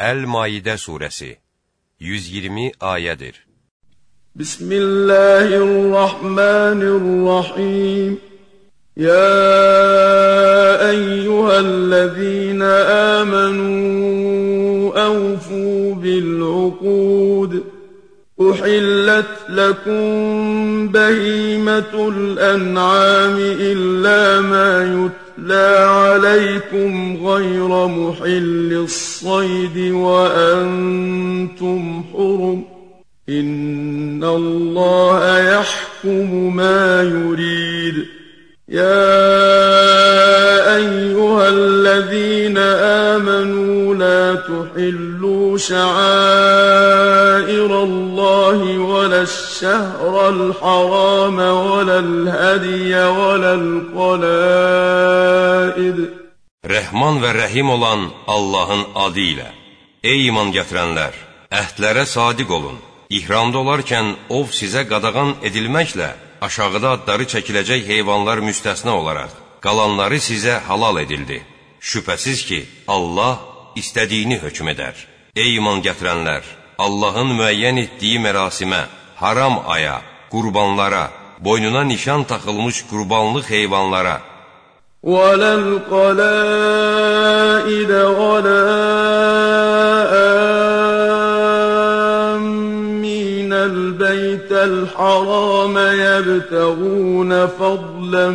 Əl-Maidə surəsi 120 ayədir. Bismillahirrahmanirrahim. Ya eyyuhellezina amanu awfu bil'uqud. أحلت لكم بهيمة الأنعام إلا ما يتلى عليكم غير محل الصيد وأنتم حرم. إن الله يحكم ما يريد. يا أيها الذين آمنوا لا تحلوا شعائر الله ولا الشهر الحرام ولا الهدي ولا القلائد Rəhman və rəhim olan Allahın adı ilə Ey iman gətirənlər, əhdlərə sadiq olun. İhramda olarkən ov sizə qadağan edilməklə aşağıda adları çəkiləcək heyvanlar müstəsna olaraq qalanları sizə halal edildi. Şübhəsiz ki, Allah istədiyini hökm edər. Ey iman gətirənlər, Allahın müəyyən etdiyi mərasimə, haram aya, qurbanlara, boynuna nişan taxılmış qurbanlıq heyvanlara, ولا القلائد ولا آمين البيت الحرام يبتغون فضلا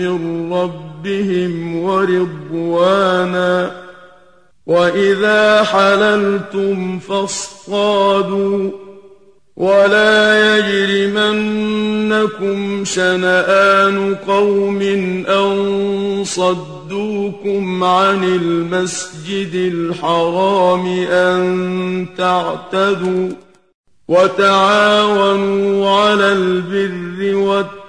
من ربهم ورضوانا وإذا حللتم فاصطادوا ولا يجرمنكم شنآن قوم أن صدوكم عن المسجد الحرام أن تعتدوا وتعاونوا على البر والتقوى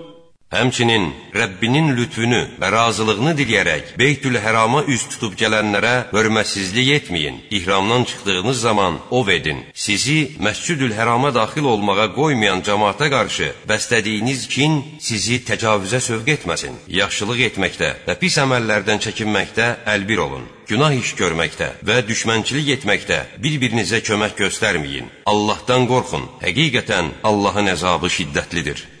Həmçinin Rəbbinin lütfünü və razılığını diləyərək Beytül Hərama üz tutub gələnlərə hörmətsizlik etməyin. İhramdan çıxdığınız zaman ov edin. Sizi Məscidül Hərama daxil olmağa qoymayan cəmaata qarşı bəslədiyiniz kin sizi təcavüzə sövq etməsin. Yaxşılıq etməkdə və pis əməllərdən çəkinməkdə əlbir olun günah iş görməkdə və düşmənçilik etməkdə bir-birinizə kömək göstərməyin. Allahdan qorxun. Həqiqətən Allahın əzabı şiddətlidir.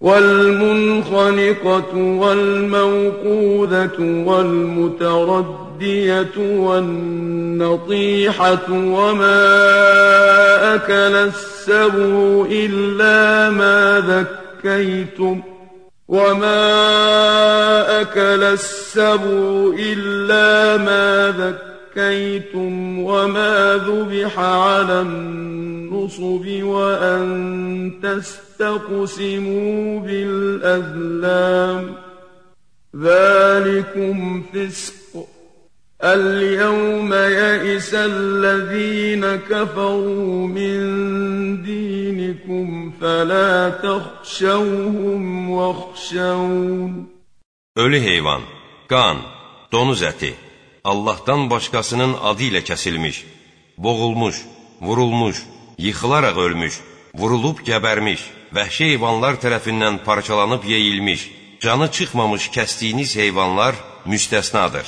والمنخنقة والموقوذة والمتردية والنطيحة وما أكل السبع إلا ما ذكيتم وما أكل السبع إلا ما ذكيتم وما ذبح على النصب وأن تستقيموا تقسموا بالأذلام ذلكم فسق اليوم يئس الذين كفروا من دينكم فلا تخشوهم واخشون Ölü heyvan, qan, donuz əti, Allahdan başqasının adı ilə kəsilmiş, boğulmuş, vurulmuş, yıxılaraq ölmüş, vurulub gəbərmiş, vəhşi heyvanlar tərəfindən parçalanıb yeyilmiş, canı çıxmamış kəsdiyiniz heyvanlar müstəsnadır.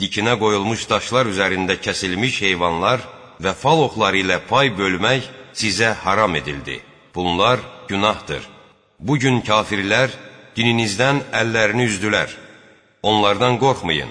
Dikinə qoyulmuş daşlar üzərində kəsilmiş heyvanlar və fal oxları ilə pay bölmək sizə haram edildi. Bunlar günahdır. Bugün kafirlər dininizdən əllərini üzdülər. Onlardan qorxmayın,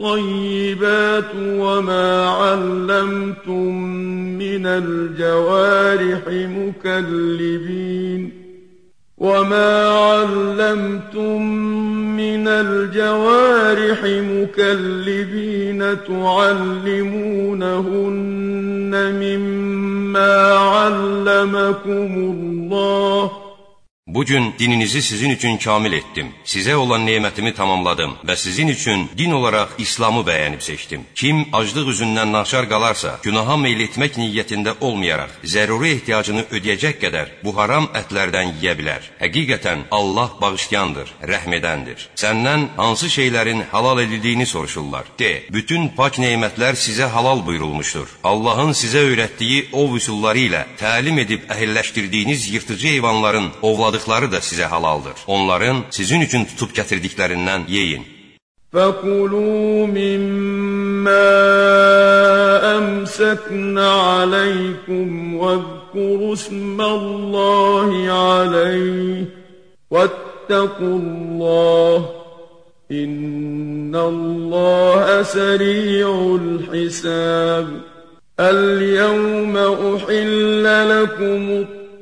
الطيبات وما علمتم من الجوارح مكلبين وما علمتم من الجوارح مكلبين تعلمونهن مما علمكم الله Bugün dininizi sizin üçün kamil etdim. Sizə olan nemətimi tamamladım və sizin üçün din olaraq İslamı bəyənib seçdim. Kim aclıq üzündən naçar qalarsa, günaha meyl etmək niyyətində olmayaraq, zəruri ehtiyacını ödəyəcək qədər bu haram ətlərdən yeyə bilər. Həqiqətən Allah bağışlayandır, rəhmədəndir. Səndən hansı şeylərin halal edildiyini soruşurlar. De, bütün pak nemətlər sizə halal buyurulmuşdur. Allahın sizə öyrətdiyi ov üsulları ilə təlim edib əhilləşdirdiyiniz yırtıcı heyvanların ovladığı saxladıqları da sizə halaldır. Onların sizin üçün tutub gətirdiklərindən yeyin. Fəkulu mimmə əmsəknə aləykum və qurusməllahi aləyh vəttəqullah İnnəllaha səriyul hisab Əl-yəvmə uhillə ləkumut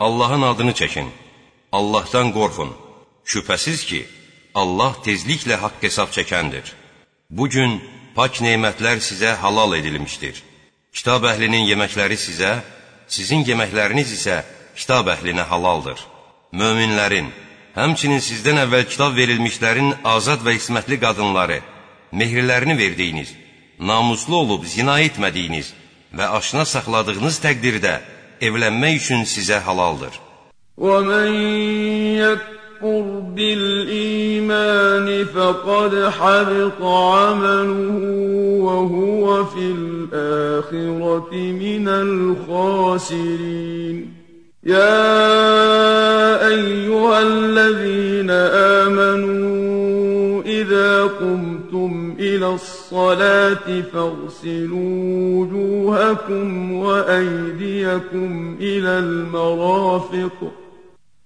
Allahın adını çəkin, Allahdan qorxun. Şübhəsiz ki, Allah tezliklə haqq hesab çəkəndir. Bugün pak nemətlər sizə halal edilmişdir. Kitab əhlinin yeməkləri sizə, sizin yeməkləriniz isə kitab əhlinə halaldır. Möminlərin, həmçinin sizdən əvvəl kitab verilmişlərin azad və ismətli qadınları, mehirlərini verdiyiniz, namuslu olub zina etmədiyiniz və aşına saxladığınız təqdirdə evlənmək üçün sizə halaldır. وَمَنْ يَكْفُرْ بِالْإِيمَانِ فَقَدْ حَبِطَ عَمَلُهُ وَهُوَ فِي الْآخِرَةِ مِنَ الْخَاسِرِينَ يَا أَيُّهَا الَّذِينَ آمَنُوا إِذَا قُمْتُمْ إِلَى الصَّلَاةِ فَاغْسِلُوا وُجُوهَكُمْ وَأَيْدِيَكُمْ إِلَى الْمَرَافِقِ.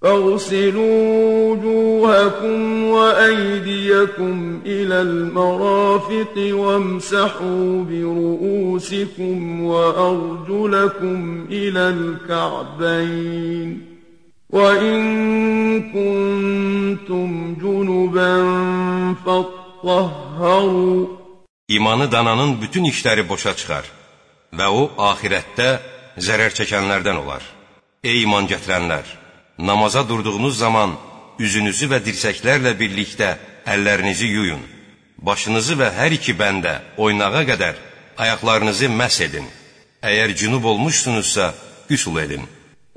فاغسلوا وجوهكم وأيديكم إلى المرافق وامسحوا برؤوسكم وأرجلكم إلى الكعبين. وإن كنتم جنبا Vahharu İmanı dananın bütün işləri boşa çıxar və o, ahirətdə zərər çəkənlərdən olar. Ey iman gətirənlər! Namaza durduğunuz zaman üzünüzü və dirsəklərlə birlikdə əllərinizi yuyun. Başınızı və hər iki bəndə oynağa qədər ayaqlarınızı məhs edin. Əgər cünub olmuşsunuzsa, qüsul edin.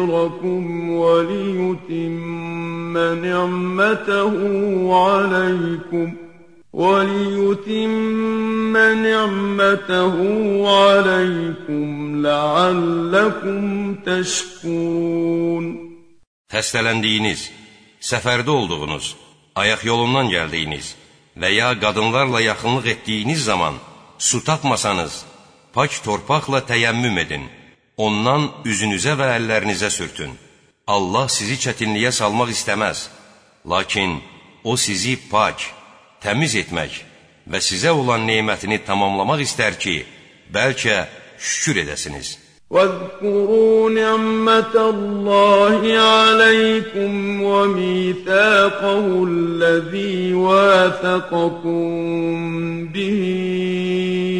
ليطهركم وليتم نعمته عليكم وليتم نعمته عليكم لعلكم تشكرون Xəstələndiyiniz, səfərdə olduğunuz, ayaq yolundan gəldiyiniz və ya qadınlarla yaxınlıq etdiyiniz zaman su tapmasanız, pak torpaqla təyəmmüm edin, ondan üzünüzə və əllərinizə sürtün. Allah sizi çətinliyə salmaq istəməz, lakin O sizi pak, təmiz etmək və sizə olan neymətini tamamlamaq istər ki, bəlkə şükür edəsiniz. واذكروا نعمة الله عليكم وميثاقه الذي واثقكم به إذ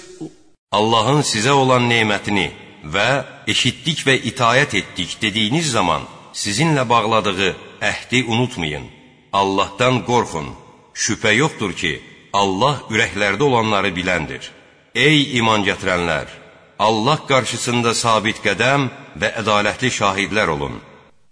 Allahın sizə olan nemətini və eşitdik və itayət etdik dediyiniz zaman sizinlə bağladığı əhdi unutmayın. Allahdan qorxun. Şübhə yoxdur ki, Allah ürəklərdə olanları biləndir. Ey iman gətirənlər! Allah qarşısında sabit qədəm və ədalətli şahidlər olun.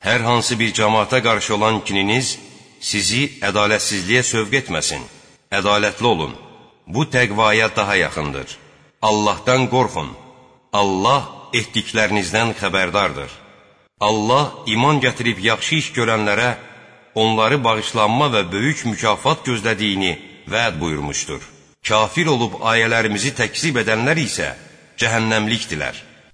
Hər hansı bir cəmaata qarşı olan kininiz sizi ədalətsizliyə sövq etməsin. Ədalətli olun. Bu təqvaya daha yaxındır. Allahdan qorxun. Allah etdiklərinizdən xəbərdardır. Allah iman gətirib yaxşı iş görənlərə onları bağışlanma və böyük mükafat gözlədiyini vəd buyurmuşdur. Kafir olub ayələrimizi təkzib edənlər isə cəhənnəmlikdilər.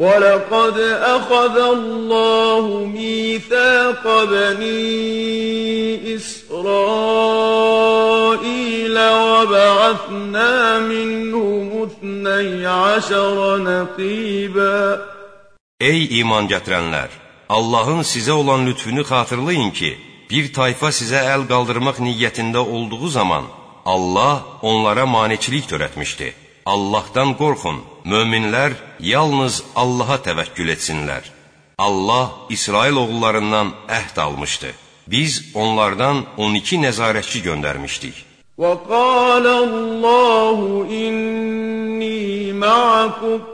ولقد أخذ الله ميثاق بني إسرائيل وبعثنا منهم اثني عشر نقيبا Ey iman gətirənlər! Allahın sizə olan lütfünü xatırlayın ki, bir tayfa sizə əl qaldırmaq niyyətində olduğu zaman Allah onlara maneçilik törətmişdi. Allahdan qorxun, möminlər yalnız Allaha təvəkkül etsinlər. Allah İsrail oğullarından əhd almışdı. Biz onlardan 12 nəzarətçi göndərmişdik. وَقَالَ اللَّهُ إِنِّي مَعَكُمْ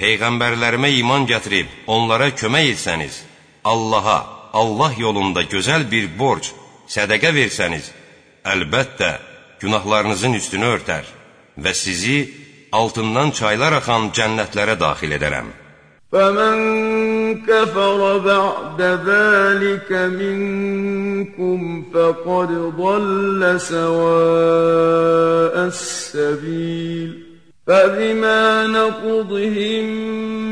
peyğəmbərlərimə iman gətirib onlara kömək etsəniz, Allaha, Allah yolunda gözəl bir borc, sədəqə versəniz, əlbəttə günahlarınızın üstünü örtər və sizi altından çaylar axan cənnətlərə daxil edərəm. فمن كفر بعد ذلك منكم فقد ضل سواء السبيل فبما نقضهم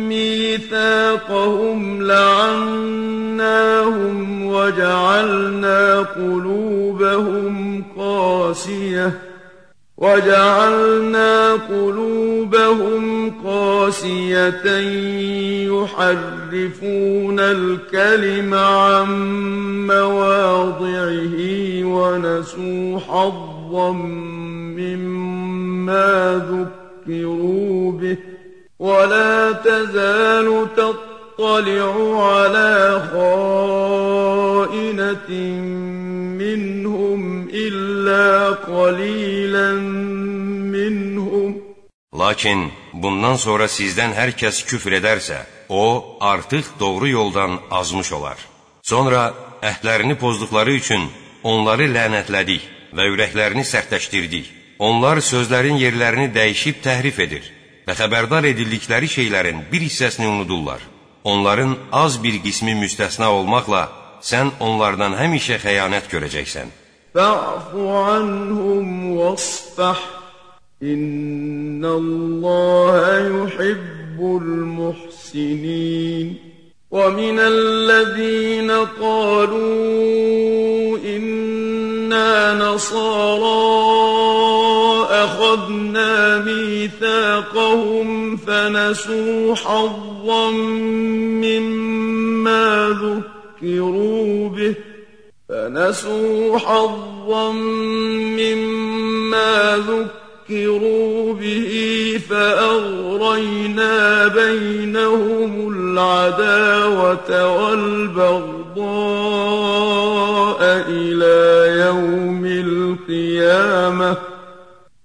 ميثاقهم لعناهم وجعلنا قلوبهم قاسية وجعلنا قلوبهم قاسية يحرفون الكلم عن مواضعه ونسوا حظا مما ذكروا به ولا تزال تطلع على خائنة منهم إلا قليلا منهم Lakin bundan sonra sizdən hər kəs küfr edərsə, o artıq doğru yoldan azmış olar. Sonra əhdlərini pozduqları üçün onları lənətlədik və ürəklərini sərtləşdirdik. Onlar sözlərin yerlərini dəyişib təhrif edir və xəbərdar edildikləri şeylərin bir hissəsini unudurlar. Onların az bir qismi müstəsna olmaqla, sən onlardan həmişə xəyanət görəcəksən. Fə'fu anhum vəsfəh İnnəlləhə yuhibbul muhsinin Və minəl-ləzīnə qalū İnnə نصارى أخذنا ميثاقهم فنسوا حظا مما ذكروا به. فنسوا حظا مما ذكروا به فأغرينا بينهم العداوة والبغضاء إلى يوم القيامة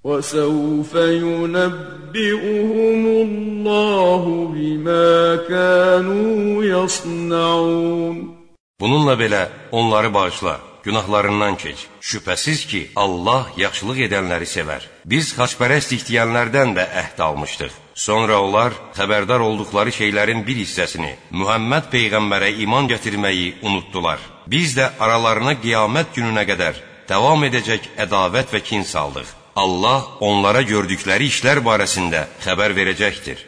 وسوف ينبئهم الله بما كانوا يصنعون Bununla belə onları bağışla. Günahlarından keç. Şübhəsiz ki, Allah yaxşılıq edənləri sevər. Biz xaçpərəstlik deyənlərdən də əhd almışdıq. Sonra onlar xəbərdar olduqları şeylərin bir hissəsini, Mühəmməd Peyğəmbərə iman gətirməyi unutdular. Biz də aralarına qiyamət gününə qədər davam edəcək ədavət və kin saldıq. Allah onlara gördükləri işlər barəsində xəbər verəcəkdir.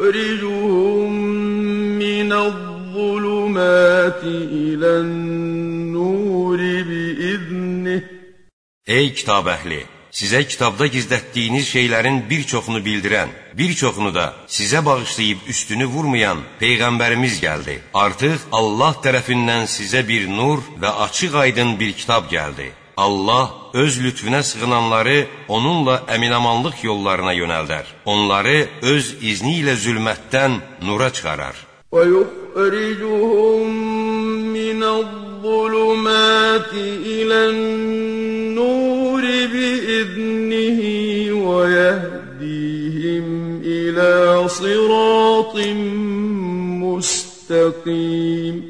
ويخرجهم من الظلمات الظلمات إلى النور بإذنه Ey kitab əhli! Sizə kitabda gizlətdiyiniz şeylərin bir çoxunu bildirən, bir çoxunu da sizə bağışlayıb üstünü vurmayan Peyğəmbərimiz gəldi. Artıq Allah tərəfindən sizə bir nur və açıq aydın bir kitab gəldi. Allah öz lütfünə sığınanları onunla əminamanlıq yollarına yönəldər. Onları öz izni ilə zülmətdən nura çıxarar. وَيُخْرِجُهُم مِّنَ الظُّلُمَاتِ إِلَى النُّورِ بِإِذْنِهِ وَيَهْدِيهِمْ إِلَى صِرَاطٍ مُّسْتَقِيمٍ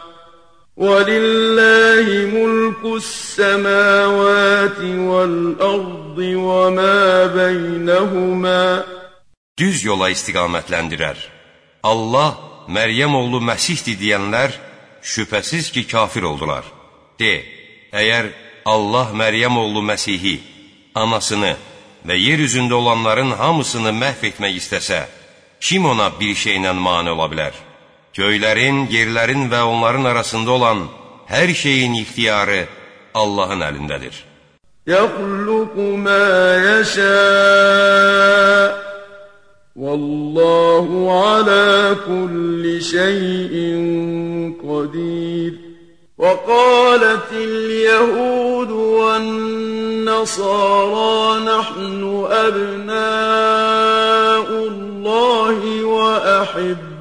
ولله ملك السماوات والأرض وما بينهما Düz yola istiqamətləndirər. Allah Məryəm oğlu Məsihdir deyənlər şübhəsiz ki, kafir oldular. De, əgər Allah Məryəm oğlu Məsihi, anasını və yer üzündə olanların hamısını məhv etmək istəsə, kim ona bir şeylə mane ola bilər? Göylərin, yerlərin və onların arasında olan hər şeyin ixtiyarı Allahın əlindədir. Yəxluqu mə yəşə Vallahu alə kulli şeyin qadir وقالت اليهود والنصارى نحن أبناء الله وأحبه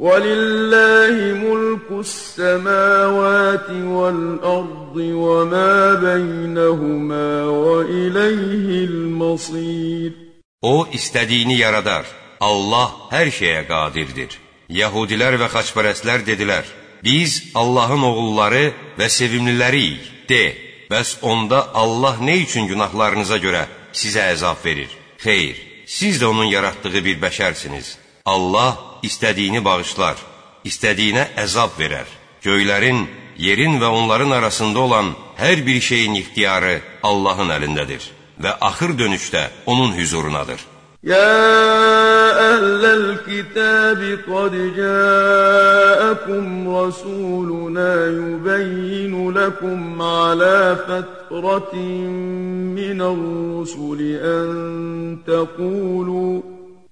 ولله ملك السماوات والأرض وما بينهما وإليه المصير O istədiyini yaradar. Allah hər şeyə qadirdir. Yahudilər və xaçpərəstlər dedilər, biz Allahın oğulları və sevimliləriyik. De, bəs onda Allah nə üçün günahlarınıza görə sizə əzab verir? Xeyr, siz də onun yaratdığı bir bəşərsiniz. Allah istədiyini bağışlar, istədiyinə əzab verər. Göylərin, yerin və onların arasında olan hər bir şeyin ixtiyarı Allahın əlindədir və axır dönüşdə onun hüzurunadır. يا أهل الكتاب قد جاءكم رسولنا يبين لكم على فترة من الرسل أن تقولوا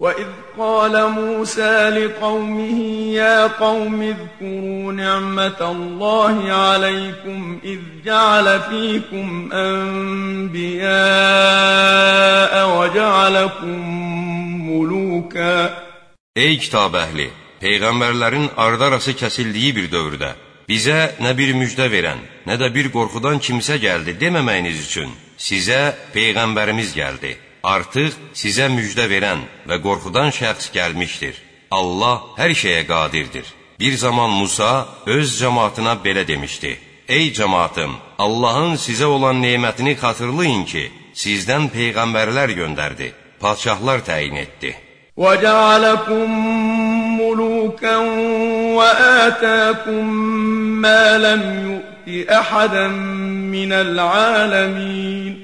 وإذ قال موسى لقومه يا قوم اذكروا نعمة الله عليكم إذ جعل فيكم أنبياء وجعلكم ملوكا Ey kitab əhli! Peyğəmbərlərin ardarası kəsildiyi bir dövrdə bizə nə bir müjdə verən, nə də bir qorxudan kimsə gəldi deməməyiniz üçün sizə Peyğəmbərimiz gəldi. Artıq sizə müjdə verən və qorxudan şəxs gəlmişdir. Allah hər şeyə qadirdir. Bir zaman Musa öz cəmaatına belə demişdi: Ey cəmaatım, Allahın sizə olan nemətini xatırlayın ki, sizdən peyğəmbərlər göndərdi, padşahlar təyin etdi. وَجَعَلَكُم مُّلُوكًا وَآتَاكُم مَّا لَمْ يُؤْتِ أَحَدًا مِّنَ الْعَالَمِينَ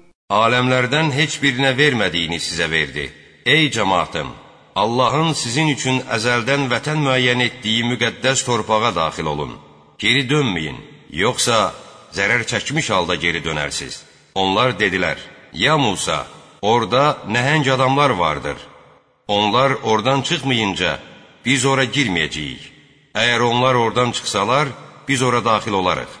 Aləmlərdən heç birinə vermədiyini sizə verdi. Ey cəmaatım! Allahın sizin üçün əzəldən vətən müəyyən etdiyi müqəddəs torpağa daxil olun. Geri dönməyin, yoxsa zərər çəkmiş halda geri dönərsiz. Onlar dedilər, ya Musa, orada nəhəng adamlar vardır. Onlar oradan çıxmayınca biz ora girməyəcəyik. Əgər onlar oradan çıxsalar, biz ora daxil olarıq.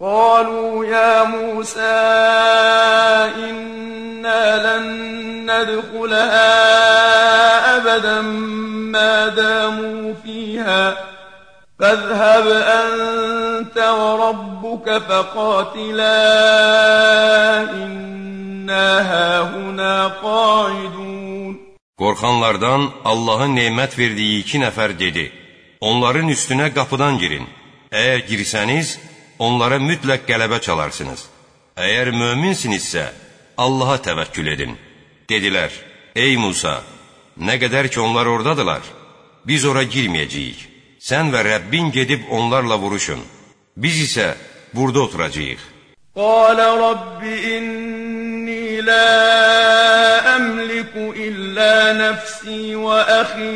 قالوا يا موسى إنا لن ندخلها أبدا ما داموا فيها فاذهب أنت وربك فقاتلا إنا هاهنا قاعدون Qorxanlardan Allahın nemət verdiyi iki nəfər dedi, onların üstünə qapıdan girin. Əgər girsəniz, onlara mütləq qələbə çalarsınız. Əgər möminsinizsə, Allaha təvəkkül edin. Dedilər, ey Musa, nə qədər ki onlar oradadılar, biz ora girməyəcəyik. Sən və Rəbbin gedib onlarla vuruşun. Biz isə burada oturacağıq. Qalə Rabbi inni la əmliku illə nəfsi və əxi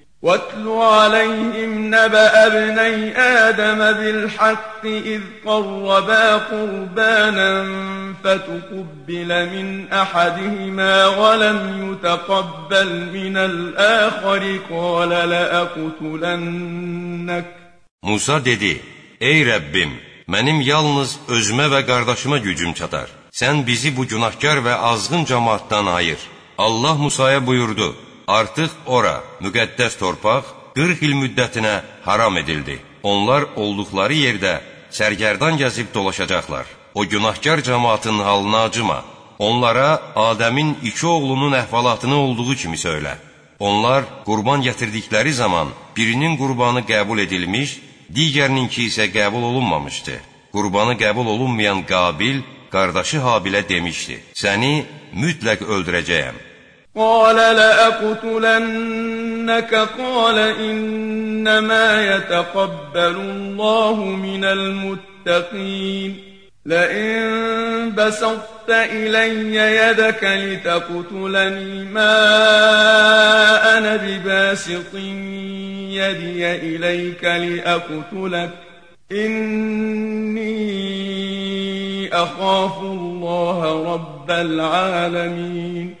واتل عليهم نبأ ابني آدم بالحق إذ قربا قربانا فتقبل من أحدهما ولم يتقبل من الآخر قال لأقتلنك Musa dedi, ey Rəbbim, mənim yalnız özümə və qardaşıma gücüm çatar. Sən bizi bu günahkar və azğın cəmaatdan ayır. Allah Musaya buyurdu, Artıq ora, müqəddəs torpaq 40 il müddətinə haram edildi. Onlar olduqları yerdə sərgərdan gəzib dolaşacaqlar. O günahkar cəmaatın halına acıma. Onlara Adəmin iki oğlunun əhvalatını olduğu kimi söylə. Onlar qurban gətirdikləri zaman birinin qurbanı qəbul edilmiş, digərininki isə qəbul olunmamışdı. Qurbanı qəbul olunmayan Qabil qardaşı Habilə demişdi: "Səni mütləq öldürəcəyəm." قال لأقتلنك. قال إنما يتقبل الله من المتقين. لئن بسطت إلي يدك لتقتلني ما أنا بباسط يدي إليك لأقتلك. إني أخاف الله رب العالمين.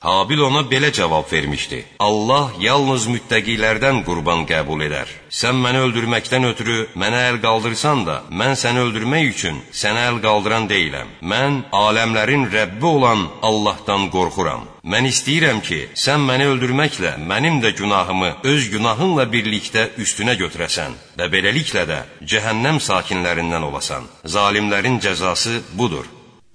Habil ona belə cavab vermişdi: Allah yalnız müttəqilərdən qurban qəbul edər. Sən məni öldürməkdən ötürü mənə əl qaldırsan da, mən səni öldürmək üçün sənə əl qaldıran deyiləm. Mən aləmlərin Rəbbi olan Allahdan qorxuram. Mən istəyirəm ki, sən məni öldürməklə mənim də günahımı öz günahınla birlikdə üstünə götürəsən və beləliklə də cəhənnəm sakinlərindən olasan. Zalimlərin cəzası budur.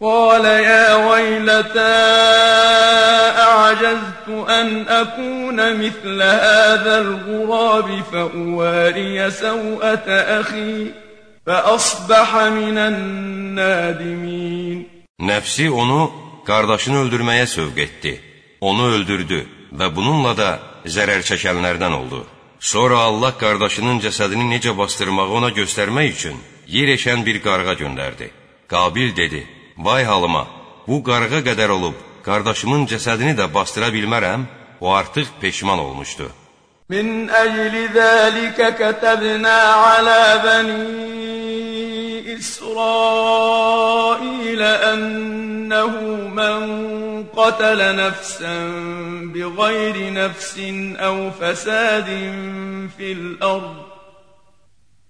قال يا ويلتى أعجزت أن أكون مثل هذا الغراب فأواري سوءة أخي فأصبح من النادمين Nəfsi onu qardaşını öldürməyə sövq etdi. Onu öldürdü və bununla da zərər çəkənlərdən oldu. Sonra Allah qardaşının cəsədini necə bastırmağı ona göstərmək üçün yer eşən bir qarğa göndərdi. Qabil dedi: Vay halıma, bu qarğa qədər olub, qardaşımın cəsədini də bastıra bilmərəm, o artıq peşman olmuşdu. Min əcli zəlikə kətəbnə alə bəni İsrailə ənəhu mən qətələ nəfsən bi qeyri nəfsin əv fəsədin fil ərd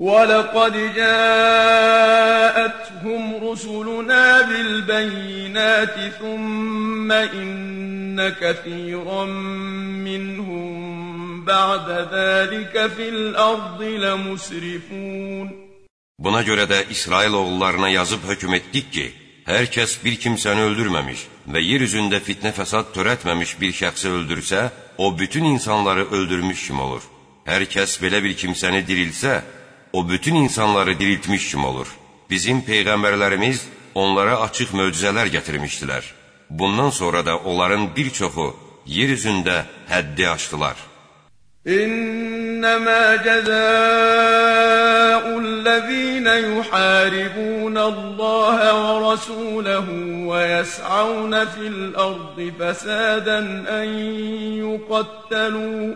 ولقد جاءتهم رسلنا بالبينات ثم إن كثيرا منهم بعد ذلك في الأرض لمسرفون Buna görə də İsrail oğullarına yazıb hökm etdik ki, hər kəs bir kimsəni öldürməmiş və yer üzündə fitnə fəsad törətməmiş bir şəxsi öldürsə, o bütün insanları öldürmüş kim olur. Hər kəs belə bir kimsəni dirilsə, o bütün insanları diriltmiş kim olur. Bizim peyğəmbərlərimiz onlara açıq möcüzələr gətirmişdilər. Bundan sonra da onların bir çoxu yer üzündə həddi aşdılar. İnnemâ cezâullezîne yuhâribûnallâhe ve rasûlehu ve yes'avne fil ardı fesâden en yukattelû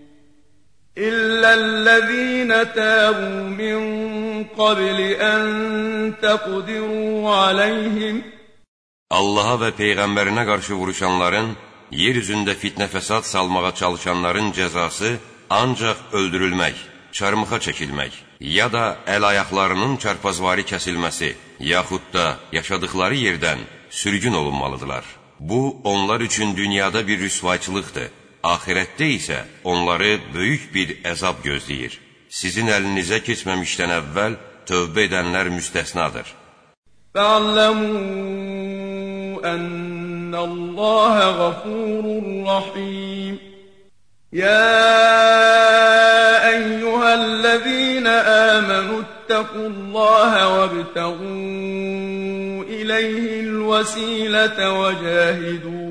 إلا الذين تابوا من قبل أن تقدروا عليهم Allaha və Peyğəmbərinə qarşı vuruşanların, yer üzündə fitnə fəsad salmağa çalışanların cəzası ancaq öldürülmək, çarmıxa çəkilmək, ya da əl-ayaqlarının çarpazvari kəsilməsi, yaxud da yaşadıkları yerdən sürgün olunmalıdırlar. Bu, onlar üçün dünyada bir rüsvayçılıqdır. Ahirətdə isə onları böyük bir əzab gözləyir. Sizin əlinizə keçməmişdən əvvəl tövbə edənlər müstəsnadır. Ğafurur rahim. يا أيها الذين آمنوا اتقوا الله وابتغوا إليه الوسيلة وجاهدوا في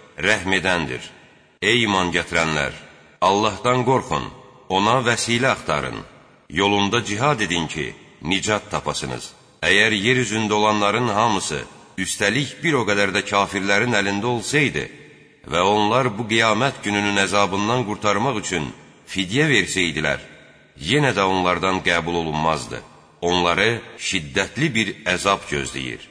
rəhm edəndir. Ey iman gətirənlər, Allahdan qorxun, ona vəsilə axtarın. Yolunda cihad edin ki, nicat tapasınız. Əgər yer üzündə olanların hamısı, üstəlik bir o qədər də kafirlərin əlində olsaydı və onlar bu qiyamət gününün əzabından qurtarmaq üçün fidyə versəydilər, yenə də onlardan qəbul olunmazdı. Onları şiddətli bir əzab gözləyir.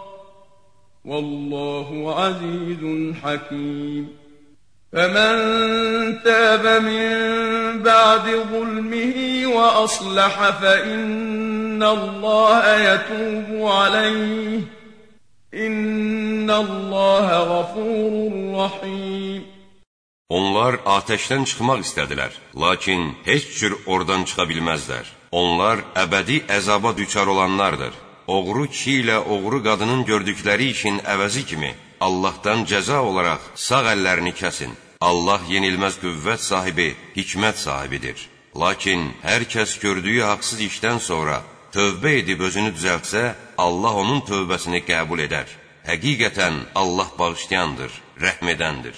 والله عزيز حكيم فمن تاب من بعد ظلمه وأصلح فإن الله يتوب عليه إن الله غفور رحيم Onlar ateşdən çıxmaq istədilər, lakin heç cür oradan çıxa bilməzlər. Onlar əbədi əzaba düçar olanlardır. Oğru kişi ilə oğru qadının gördükləri işin əvəzi kimi Allahdan cəza olaraq sağ əllərini kəsin. Allah yenilməz qüvvət sahibi, hikmət sahibidir. Lakin hər kəs gördüyü haqsız işdən sonra tövbə edib özünü düzəltsə, Allah onun tövbəsini qəbul edər. Həqiqətən Allah bağışlayandır, rəhm edəndir.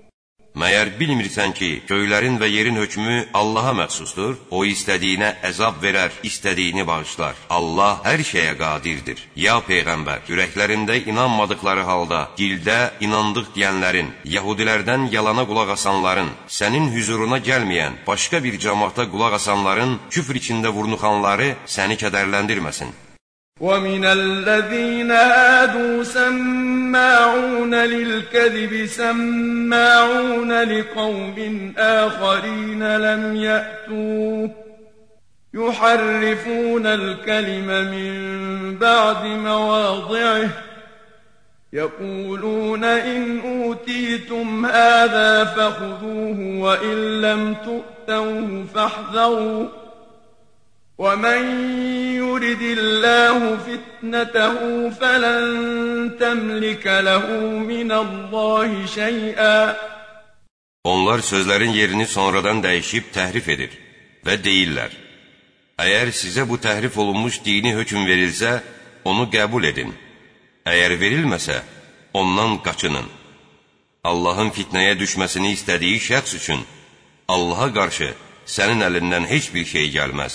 Məyər bilmirsən ki, göylərin və yerin hökmü Allaha məxsusdur? O istədiyinə əzab verər, istədiyini bağışlar. Allah hər şeyə qadirdir. Ya peyğəmbər, ürəklərində inanmadıkları halda dildə inandıq deyənlərin, Yahudilərdən yalana qulaq asanların, sənin huzuruna gəlməyən başqa bir cəmaata qulaq asanların küfr içində vurnuxanları səni kədərləndirməsin. ومن الذين هادوا سماعون للكذب سماعون لقوم آخرين لم يأتوك يحرفون الكلم من بعد مواضعه. يقولون إن أوتيتم هذا فخذوه وإن لم تؤتوه فاحذروا. ومن يرد الله فتنته فلن تملك له من الله شيئا Onlar sözlərin yerini sonradan dəyişib təhrif edir və deyirlər: Əgər sizə bu təhrif olunmuş dini hökm verilsə, onu qəbul edin. Əgər verilməsə, ondan qaçının. Allahın fitnəyə düşməsini istədiyi şəxs üçün Allaha qarşı sənin əlindən heç bir şey gəlməz.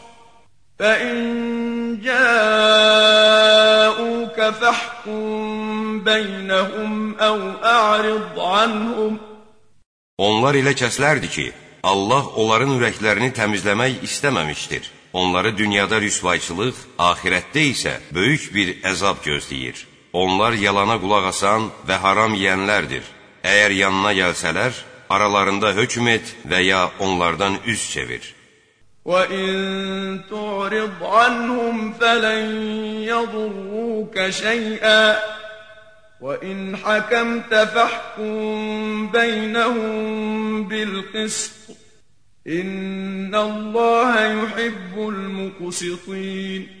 فإن جاءوك فاحكم بينهم أو أعرض عنهم Onlar elə kəslərdir ki, Allah onların ürəklərini təmizləmək istəməmişdir. Onları dünyada rüsvayçılıq, axirətdə isə böyük bir əzab gözləyir. Onlar yalana qulaq asan və haram yeyənlərdir. Əgər yanına gəlsələr, aralarında hökm et və ya onlardan üz çevir. وإن تعرض عنهم فلن يضروك شيئا وإن حكمت فاحكم بينهم بالقسط إن الله يحب المقسطين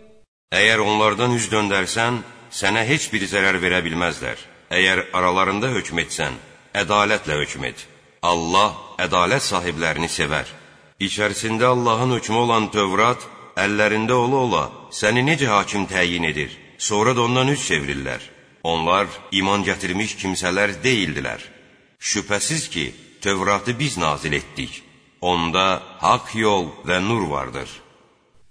Əgər onlardan üz döndərsən, sənə heç bir zərər verə bilməzlər. Əgər aralarında hökm etsən, ədalətlə hökm et. Allah ədalət sahiblərini sevər. İçərisində Allahın hökmü olan Tövrat əllərində ola-ola səni necə hakim təyin edir? Sonra da ondan üz çevirirlər. Onlar iman gətirmiş kimsələr deyildilər. Şübhəsiz ki, Tövratı biz nazil etdik. Onda hak yol ve nur vardır.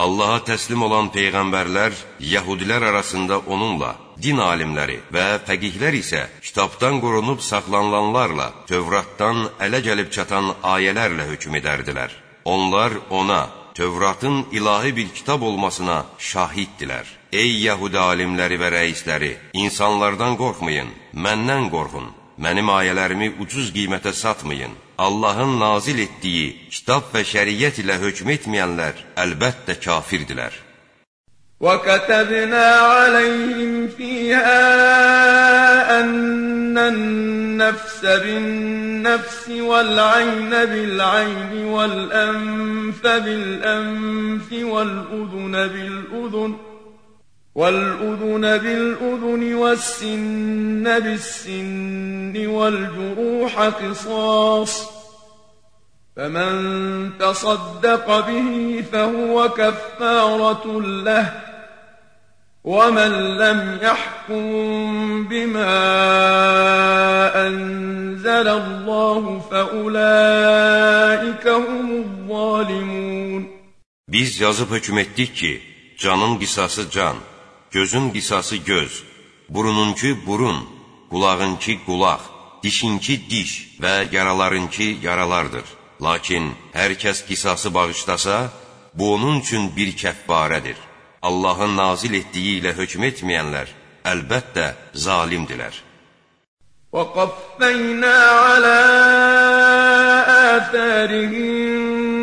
Allaha təslim olan peyğəmbərlər yəhudilər arasında onunla, din alimləri və fəqihlər isə kitabdan qorunub saxlanılanlarla, Tövratdan ələ gəlib çatan ayələrlə hökm edərdilər. Onlar ona, Tövratın ilahi bir kitab olmasına şahiddilər. Ey yəhudi alimləri və rəisləri, insanlardan qorxmayın, məndən qorxun mənim ayələrimi ucuz qiymətə satmayın. Allahın nazil etdiyi kitab və şəriət ilə hökm etməyənlər əlbəttə kafirdirlər. وكتبنا عليهم فيها أن النفس بالنفس والعين بالعين والأنف بالأنف والأذن بالأذن والأذن بالأذن والسن بالسن والجروح قصاص فمن تصدق به فهو كفارة له ومن لم يحكم بما أنزل الله فأولئك هم الظالمون. Biz yazıp hüküm ettik ki, canın qisası can, gözün qisası göz, burununki burun, qulağınki qulaq, dişinki diş və yaralarınki yaralardır. Lakin hər kəs qisası bağışlasa, bu onun üçün bir kəffarədir. Allahın nazil etdiyi ilə hökm etməyənlər əlbəttə zalimdilər. وَقَفَّيْنَا عَلَى آثَارِهِمْ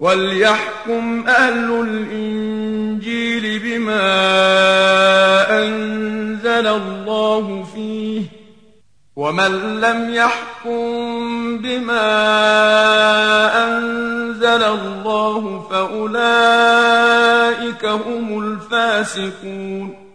وليحكم أهل الإنجيل بما أنزل الله فيه ومن لم يحكم بما أنزل الله فأولئك هم الفاسقون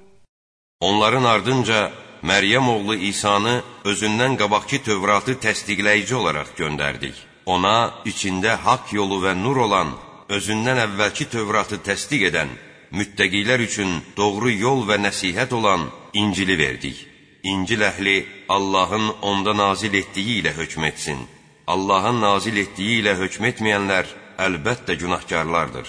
Onların ardınca Məryəm oğlu İsanı özündən qabaqki Tövratı təsdiqləyici olaraq göndərdik. Ona içində haqq yolu və nur olan, özündən əvvəlki Tövratı təsdiq edən, müttəqilər üçün doğru yol və nəsihət olan İncili verdik. İncil əhli Allahın onda nazil etdiyi ilə hökm etsin. Allahın nazil etdiyi ilə hökm etməyənlər əlbəttə günahkarlardır.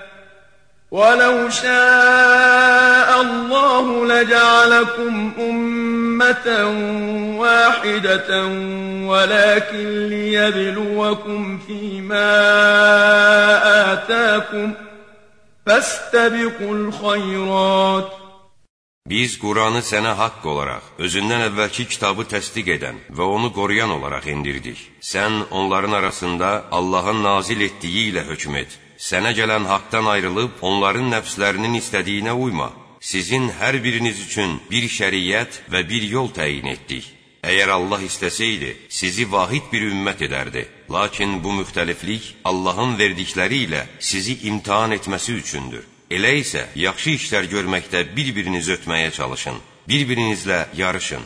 ولو شاء الله لجعلكم أمة واحدة ولكن ليبلوكم فيما آتاكم فاستبقوا الخيرات Biz Quranı sənə haqq olaraq, özündən əvvəlki kitabı təsdiq edən və onu qoruyan olaraq indirdik. Sən onların arasında Allahın nazil etdiyi ilə hökm et. Sənə gələn haqdan ayrılıb, onların nəfslərinin istədiyinə uyma. Sizin hər biriniz üçün bir şəriət və bir yol təyin etdik. Əgər Allah istəsəydi, sizi vahid bir ümmət edərdi. Lakin bu müxtəliflik Allahın verdikləri ilə sizi imtihan etməsi üçündür. Elə isə yaxşı işlər görməkdə bir-birinizi ötməyə çalışın, bir-birinizlə yarışın.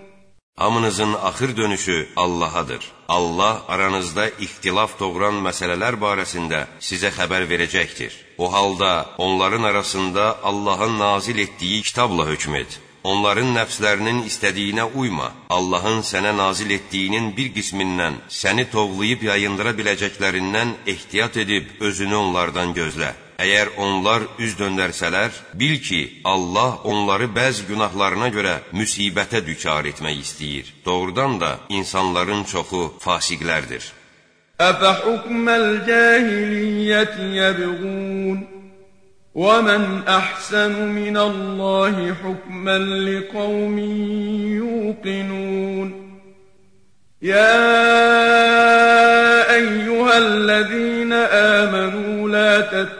Hamınızın axır dönüşü Allahadır. Allah aranızda ixtilaf doğuran məsələlər barəsində sizə xəbər verəcəkdir. O halda onların arasında Allahın nazil etdiyi kitabla hökm et. Onların nəfslərinin istədiyinə uyma. Allahın sənə nazil etdiyinin bir qismindən səni tovlayıb yayındıra biləcəklərindən ehtiyat edib özünü onlardan gözlə. Əgər onlar üz döndərsələr, bil ki, Allah onları bəzi günahlarına görə müsibətə düçar etmək istəyir. Doğrudan da insanların çoxu fasiqlərdir. Əfəhukməl cahiliyyəti yəbğun وَمَنْ أَحْسَنُ مِنَ اللَّهِ حُكْمًا لِقَوْمٍ يُوقِنُونَ يَا أَيُّهَا الَّذِينَ آمَنُوا لَا تَتَّبِعُوا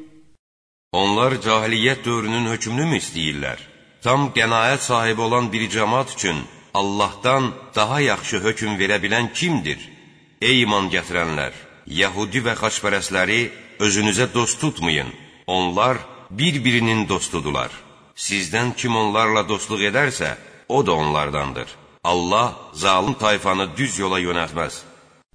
Onlar cahiliyyət dövrünün hökmünü mü istəyirlər? Tam qənaət sahibi olan bir cəmat üçün Allahdan daha yaxşı hökm verə bilən kimdir? Ey iman gətirənlər! Yəhudi və xaçpərəsləri özünüzə dost tutmayın. Onlar bir-birinin dostudular. Sizdən kim onlarla dostluq edərsə, o da onlardandır. Allah zalim tayfanı düz yola yönəltməz.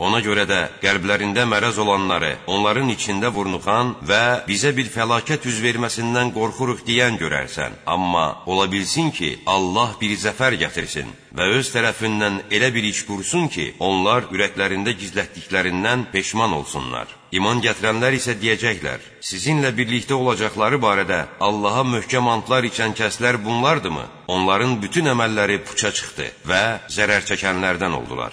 Ona görə də qəlblərində mərəz olanları, onların içində vurnuxan və bizə bir fəlakət üz verməsindən qorxuruq deyən görərsən. Amma ola bilsin ki, Allah bir zəfər gətirsin və öz tərəfindən elə bir iş qursun ki, onlar ürəklərində gizlətdiklərindən peşman olsunlar. İman gətirənlər isə deyəcəklər, sizinlə birlikdə olacaqları barədə Allaha möhkəm antlar içən kəslər bunlardırmı? Onların bütün əməlləri puça çıxdı və zərər çəkənlərdən oldular.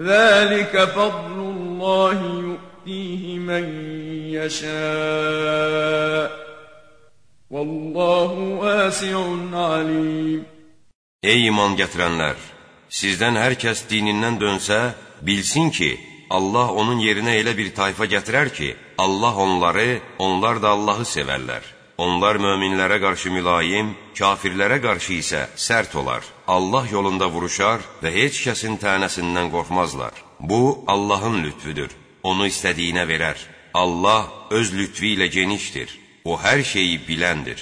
ذلك فضل الله يؤتيه من يشاء Vallahu vasi'un alim. Ey iman gətirənlər, sizdən hər kəs dinindən dönsə, bilsin ki, Allah onun yerinə elə bir tayfa gətirər ki, Allah onları, onlar da Allahı sevərlər. Onlar möminlərə qarşı mülayim, kafirlərə qarşı isə sərt olar. Allah yolunda vuruşar və heç kəsin tənəsindən qorxmazlar. Bu, Allahın lütfüdür. Onu istədiyinə verər. Allah öz lütfü ilə genişdir. O hər şeyi biləndir.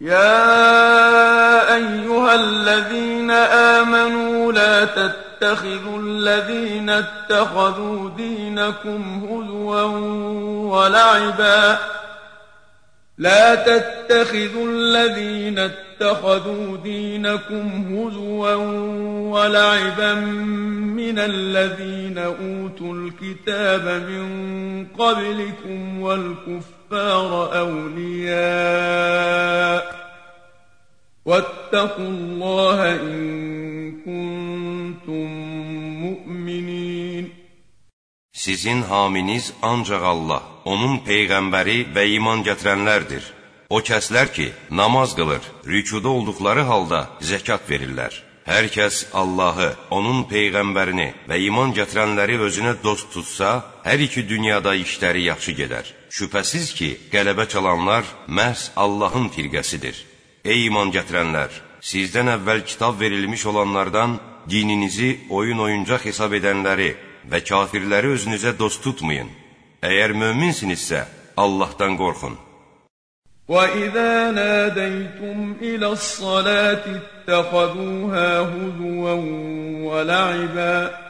يا أيها الذين آمنوا لا تتخذوا الذين اتخذوا دينكم هزوا ولعبا. لا تتخذوا الذين اتخذوا دينكم هزوا ولعبا من الذين أوتوا الكتاب من قبلكم والكفار أولياء واتقوا الله إن كنتم مؤمنين Sizin haminiz ancaq Allah, onun peyğəmbəri və iman gətirənlərdir. O kəslər ki, namaz qılır, rükuda olduqları halda zəkat verirlər. Hər kəs Allahı, onun peyğəmbərini və iman gətirənləri özünə dost tutsa, hər iki dünyada işləri yaxşı gedər. Şübhəsiz ki, qələbə çalanlar məhz Allahın firqəsidir. Ey iman gətirənlər, sizdən əvvəl kitab verilmiş olanlardan dininizi oyun-oyuncaq hesab edənləri və kafirləri özünüzə dost tutmayın. Əgər möminsinizsə, Allahdan qorxun. وَإِذَا نَادَيْتُمْ إِلَى الصَّلَاةِ اتَّخَذُوهَا هُزُوًا وَلَعِبًا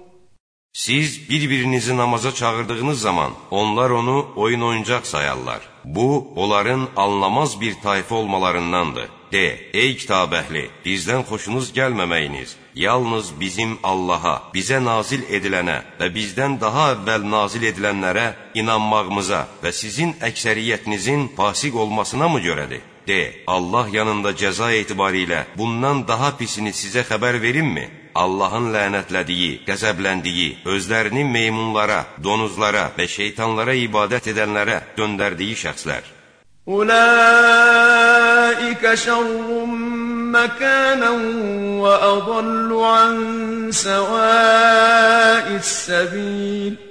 Siz bir-birinizi namaza çağırdığınız zaman onlar onu oyun oyuncaq sayarlar. Bu, onların anlamaz bir tayfa olmalarındandır. De, ey kitab əhli, bizdən xoşunuz gəlməməyiniz, yalnız bizim Allaha, bizə nazil edilənə və bizdən daha əvvəl nazil edilənlərə inanmağımıza və sizin əksəriyyətinizin fasiq olmasına mı görədir? De, Allah yanında cəza etibarilə bundan daha pisini sizə xəbər verimmi? Allahın lənətlədiyi, qəzəbləndiyi, özlərini meymunlara, donuzlara və şeytanlara ibadət edənlərə döndərdiyi şəxslər. Ulaikə şərrun məkənən və ədallu an səvəis səbil.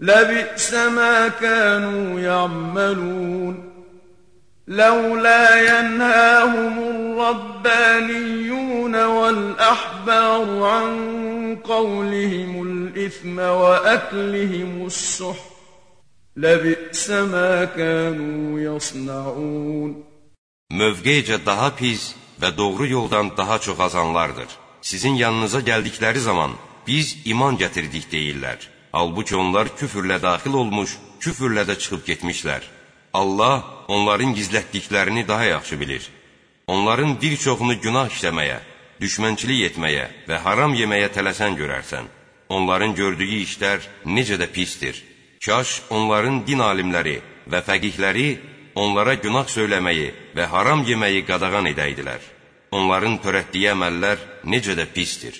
لبئس ما كانوا يعملون لولا ينهاهم الربانيون والأحبار عن قولهم الإثم وأكلهم السحت لَبِئْسَ مَا كَانُوا يَصْنَعُونَ Mövqeycə daha pis və doğru yoldan daha çox azanlardır. Sizin yanınıza gəldikləri zaman biz iman gətirdik deyirlər. Halbuki onlar küfürlə daxil olmuş, küfürlə də çıxıb getmişlər. Allah onların gizlətdiklərini daha yaxşı bilir. Onların bir çoxunu günah işləməyə, düşmənçilik etməyə və haram yeməyə tələsən görərsən. Onların gördüyü işlər necə də pistir. Kaş onların din alimləri və fəqihləri onlara günah söyləməyi və haram yeməyi qadağan edəydilər. Onların törətdiyi əməllər necə də pistir.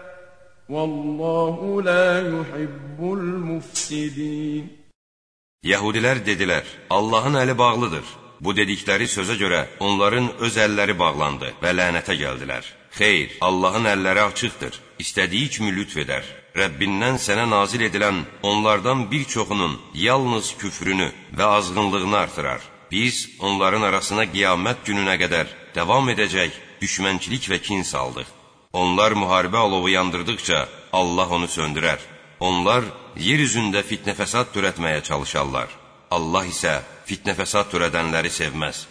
Vallahu la yuhibbul mufsidin. Yahudilər dedilər: Allahın əli bağlıdır. Bu dedikləri sözə görə onların öz əlləri bağlandı və lənətə gəldilər. Xeyr, Allahın əlləri açıqdır. İstədiyi kimi lütf edər. Rəbbindən sənə nazil edilən onlardan bir çoxunun yalnız küfrünü və azğınlığını artırar. Biz onların arasına qiyamət gününə qədər davam edəcək düşmənçilik və kin saldıq. Onlar müharibə alovu yandırdıqca Allah onu söndürər. Onlar yer üzündə fitnə fəsad törətməyə çalışarlar. Allah isə fitnə fəsad törədənləri sevməz.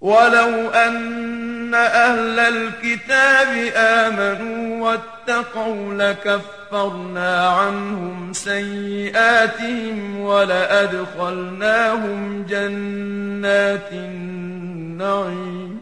وَلَوْ أَنَّ أَهْلَ الْكِتَابِ آمَنُوا وَاتَّقَوْا لَكَفَّرْنَا عَنْهُمْ سَيِّئَاتِهِمْ وَلَأَدْخَلْنَاهُمْ جَنَّاتِ النَّعِيمِ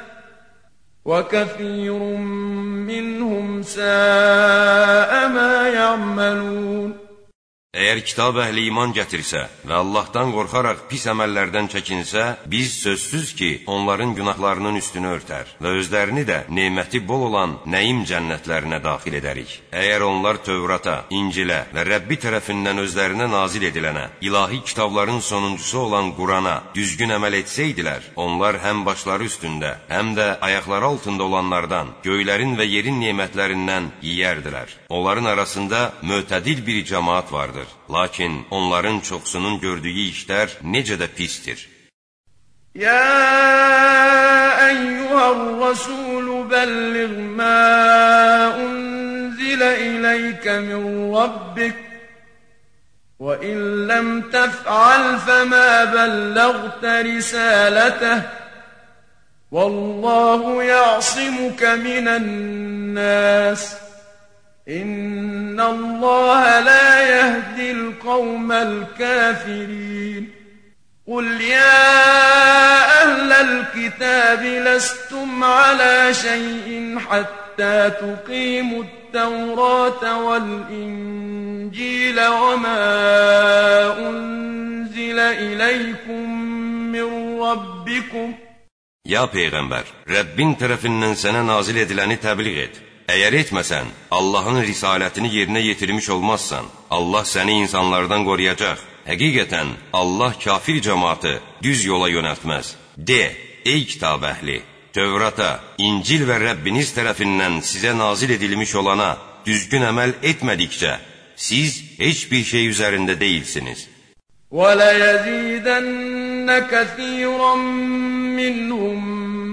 وكثير منهم ساء ما يعملون Əgər kitab əhli iman gətirsə və Allahdan qorxaraq pis əməllərdən çəkinsə, biz sözsüz ki, onların günahlarının üstünü örtər və özlərini də neməti bol olan nəyim cənnətlərinə daxil edərik. Əgər onlar Tövrata, İncilə və Rəbbi tərəfindən özlərinə nazil edilənə, ilahi kitabların sonuncusu olan Qurana düzgün əməl etsəydilər, onlar həm başları üstündə, həm də ayaqları altında olanlardan, göylərin və yerin nemətlərindən yeyərdilər. Onların arasında mötədil bir cəmaat vardır. vardır. Lakin onların çoxsunun gördüyü işlər necə də pistir. Ya eyyuhar-rasul belligh ma unzile ileyke min rabbik ve in lem tef'al fema bellagte risalatahu Vallahu ya'simuke minen nas. إن الله لا يهدي القوم الكافرين قل يا أهل الكتاب لستم على شيء حتى تقيموا التوراة والإنجيل وما أنزل إليكم من ربكم Ya Peyğəmbər, Rəbbin tərəfindən sənə nazil ediləni təbliğ et. Əgər etməsən, Allahın risalətini yerinə yetirmiş olmazsan, Allah səni insanlardan qoruyacaq. Həqiqətən Allah kafir cəmaatı düz yola yönəltməz. De, ey kitab əhli, Tövrata, İncil və Rəbbiniz tərəfindən sizə nazil edilmiş olana düzgün əməl etmədikcə, siz heç bir şey üzərində deyilsiniz. وَلَيَزِيدَنَّ كَثِيرًا مِّنْهُم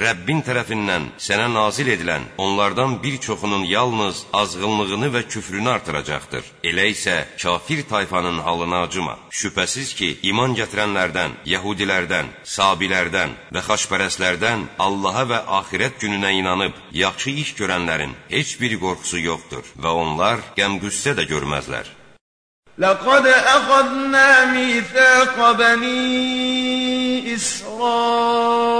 Rəbbin tərəfindən sənə nazil edilən onlardan bir çoxunun yalnız azğınlığını və küfrünü artıracaqdır. Elə isə kafir tayfanın halına acıma. Şübhəsiz ki, iman gətirənlərdən, yəhudilərdən, sabilərdən və xaşpərəslərdən Allaha və axirət gününə inanıb yaxşı iş görənlərin heç bir qorxusu yoxdur və onlar qəm-qüssə də görməzlər. لقد أخذنا ميثاق بني إسرائيل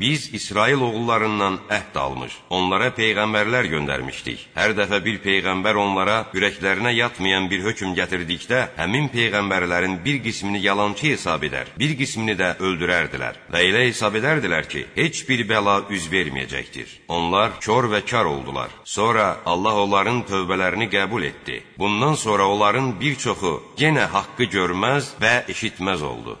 Biz İsrail oğullarından əhd almış, onlara peyğəmbərlər göndərmişdik. Hər dəfə bir peyğəmbər onlara ürəklərinə yatmayan bir hökm gətirdikdə, həmin peyğəmbərlərin bir qismini yalançı hesab edər, bir qismini də öldürərdilər. Və elə hesab edərdilər ki, heç bir bəla üz verməyəcəkdir. Onlar kör və kar oldular. Sonra Allah onların tövbələrini qəbul etdi. Bundan sonra onların bir çoxu yenə haqqı görməz və eşitməz oldu.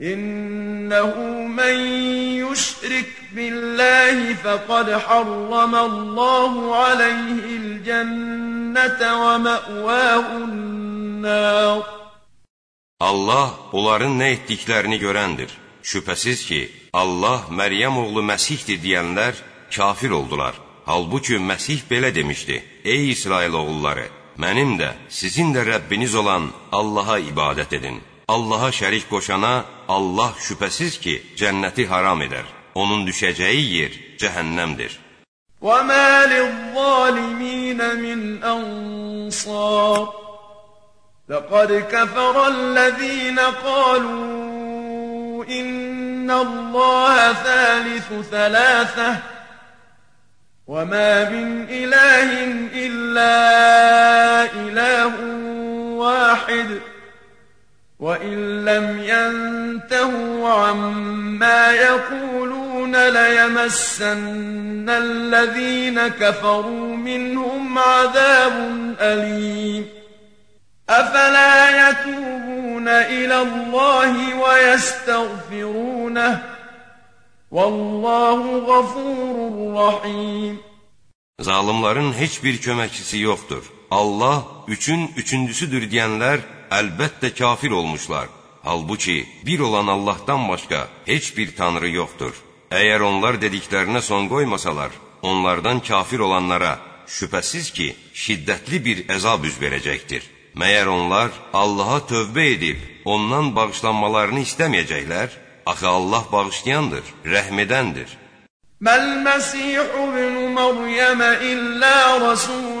إنه من يشرك بالله فقد حرم الله عليه الجنة ومأواه النار Allah onların nə etdiklərini görəndir. Şübhəsiz ki, Allah Məryəm oğlu Məsihdir deyənlər kafir oldular. Halbuki Məsih belə demişdi: Ey İsrail oğulları, mənim də, sizin də Rəbbiniz olan Allaha ibadət edin. Allaha şərik qoşana Allah şübhəsiz ki, cənnəti haram edər. Onun düşəcəyi yer cəhənnəmdir. وَمَا لِلظَّالِمِينَ مِنْ أَنصَارٍ لَقَدْ كَفَرَ الَّذِينَ قَالُوا إِنَّ اللَّهَ ثَالِثُ ثَلَاثَةٍ وما من إله إلا إله واحد وإن لم ينتهوا عما يقولون ليمسن الذين كفروا منهم عذاب أليم أفلا يتوبون إلى الله ويستغفرونه Vallahu gafurur rahim. Zalimların heç bir köməkçisi yoxdur. Allah üçün üçüncüsüdür deyənlər əlbəttə kafir olmuşlar. Halbuki bir olan Allahdan başqa heç bir tanrı yoxdur. Əgər onlar dediklərinə son qoymasalar, onlardan kafir olanlara şübhəsiz ki, şiddətli bir əzab üz verəcəkdir. Məyər onlar Allaha tövbə edib, ondan bağışlanmalarını istəməyəcəklər? Axı Allah bağışlayandır, rəhm edəndir. Məl-Məsih ibn Məryəm illə rasulun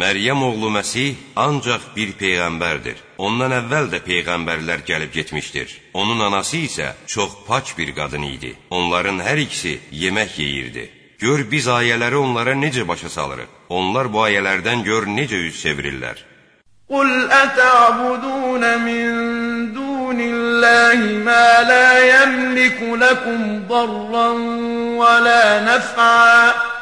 Məryəm oğlu Məsih ancaq bir peyğəmbərdir. Ondan əvvəl də peyğəmbərlər gəlib getmişdir. Onun anası isə çox paç bir qadın idi. Onların hər ikisi yemək yeyirdi. Gör biz ayələri onlara necə başa salırıq. Onlar bu ayələrdən gör necə üz çevirirlər. Qul ətəbudun min dunillahi ma la yemliku lakum darran və la nəf'a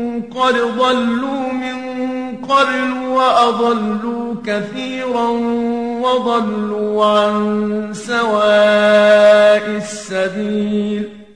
قد ضلوا من قبل وأضلوا كثيرا وضلوا عن سواء السبيل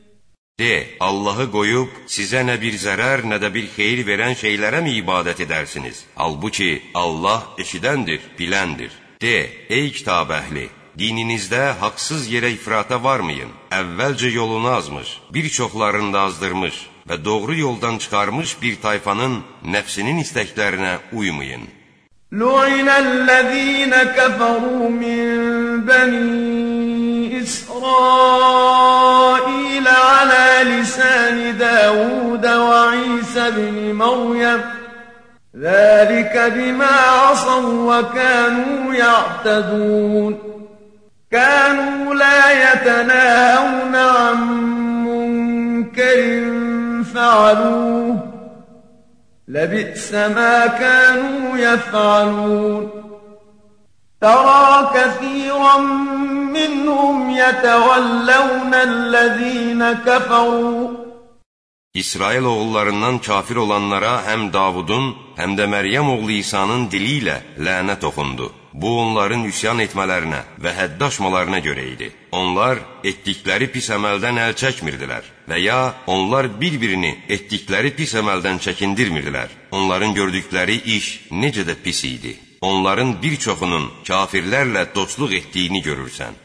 De, Allahı qoyub sizə nə bir zərər, nə də bir xeyir verən şeylərə mi ibadət edərsiniz? Halbuki Allah eşidəndir, biləndir. De, ey kitab əhli, dininizdə haqsız yerə ifrata varmayın. Əvvəlcə yolunu azmış, bir çoxlarını da azdırmış Və doğru yoldan çıxarmış bir tayfanın nəfsinin istəklərinə uymayın. Lu'inəl-ləzīnə kəfəru min bəni İsrailə alə lisəni Dəvudə və İsə bini Məryəm ذلك بما عصوا وكانوا يعتدون كانوا لا يتناهون عن منكر فعلوه لبئس ما كانوا يفعلون ترى كثيرا منهم يتولون الذين كفروا İsrail oğullarından kafir olanlara həm Davudun, həm də Məryəm oğlu İsa'nın dili ilə lənət oxundu. Bu onların üsyan etmələrinə və hədd aşmalarına görə idi. Onlar etdikləri pis əməldən əl çəkmirdilər və ya onlar bir-birini etdikləri pis əməldən çəkindirmirdilər. Onların gördükləri iş necə də pis idi. Onların bir çoxunun kafirlərlə dostluq etdiyini görürsən.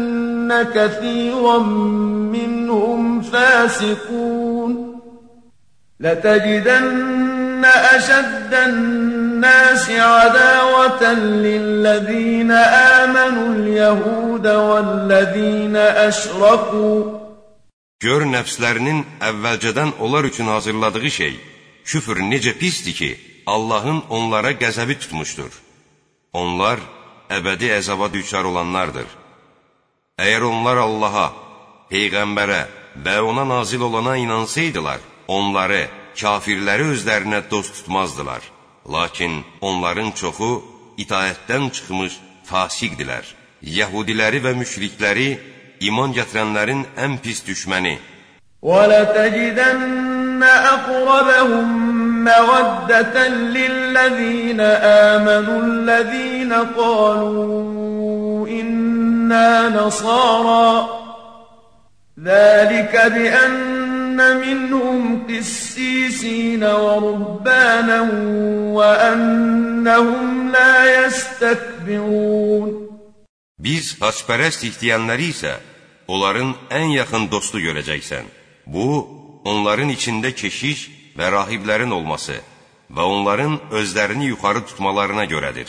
كثيرا منهم فاسقون لتجدن أشد الناس عداوة للذين آمنوا اليهود والذين أشركوا Gör nəfslərinin əvvəlcədən onlar üçün hazırladığı şey, küfür necə pisdir ki, Allahın onlara qəzəbi tutmuşdur. Onlar əbədi əzaba düçar olanlardır. Əgər onlar Allaha, Peyğəmbərə və ona nazil olana inansaydılar, onları, kafirləri özlərinə dost tutmazdılar. Lakin onların çoxu itaətdən çıxmış fasiqdilər. Yahudiləri və müşrikləri iman gətirənlərin ən pis düşməni. وَلَتَجِدَنَّ أَقْرَبَهُم مَّوَدَّةً لِّلَّذِينَ آمَنُوا الَّذِينَ قَالُوا إِنَّا نَصَارَىٰ ذَٰلِكَ بِأَنَّ مِنْهُمْ قِسِّيسِينَ وَرُهْبَانًا وَأَنَّهُمْ لَا يَسْتَكْبِرُونَ Biz haspərəst istəyənləri isə onların ən yaxın dostu görəcəksən. Bu, onların içində keşiş və rahiblərin olması və onların özlərini yuxarı tutmalarına görədir.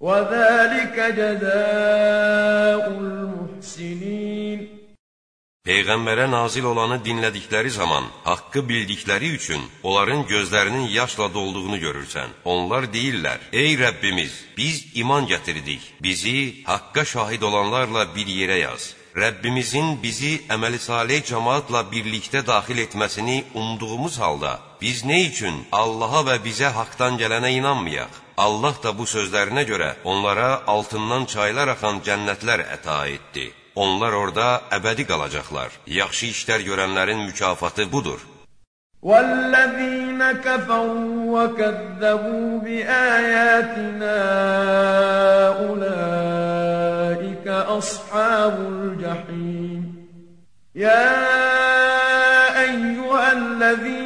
وذلك جزاء المحسنين Peyğəmbərə nazil olanı dinlədikləri zaman haqqı bildikləri üçün onların gözlərinin yaşla dolduğunu görürsən. Onlar deyirlər: "Ey Rəbbimiz, biz iman gətirdik. Bizi haqqa şahid olanlarla bir yerə yaz." Rəbbimizin bizi əməli salih cəmaatla birlikdə daxil etməsini umduğumuz halda biz nə üçün Allaha və bizə haqdan gələnə inanmayaq? Allah da bu sözlərinə görə onlara altından çaylar axan cənnətlər əta etdi. Onlar orada əbədi qalacaqlar. Yaxşı işlər görənlərin mükafatı budur. وَالَّذِينَ كَفَرُوا وَكَذَّبُوا بِآيَاتِنَا أُولَئِكَ أَصْحَابُ الْجَحِيمِ يَا أَيُّهَا الَّذِينَ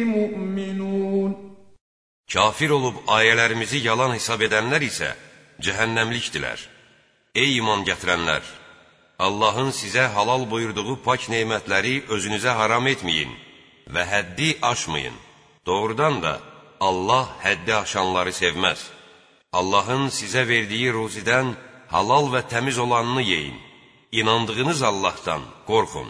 mu'minun Kafir olub ayələrimizi yalan hesab edənlər isə cəhənnəmlikdilər. Ey iman gətirənlər! Allahın sizə halal buyurduğu pak neymətləri özünüzə haram etməyin və həddi aşmayın. Doğrudan da Allah həddi aşanları sevməz. Allahın sizə verdiyi ruzidən halal və təmiz olanını yeyin. İnandığınız Allahdan qorxun.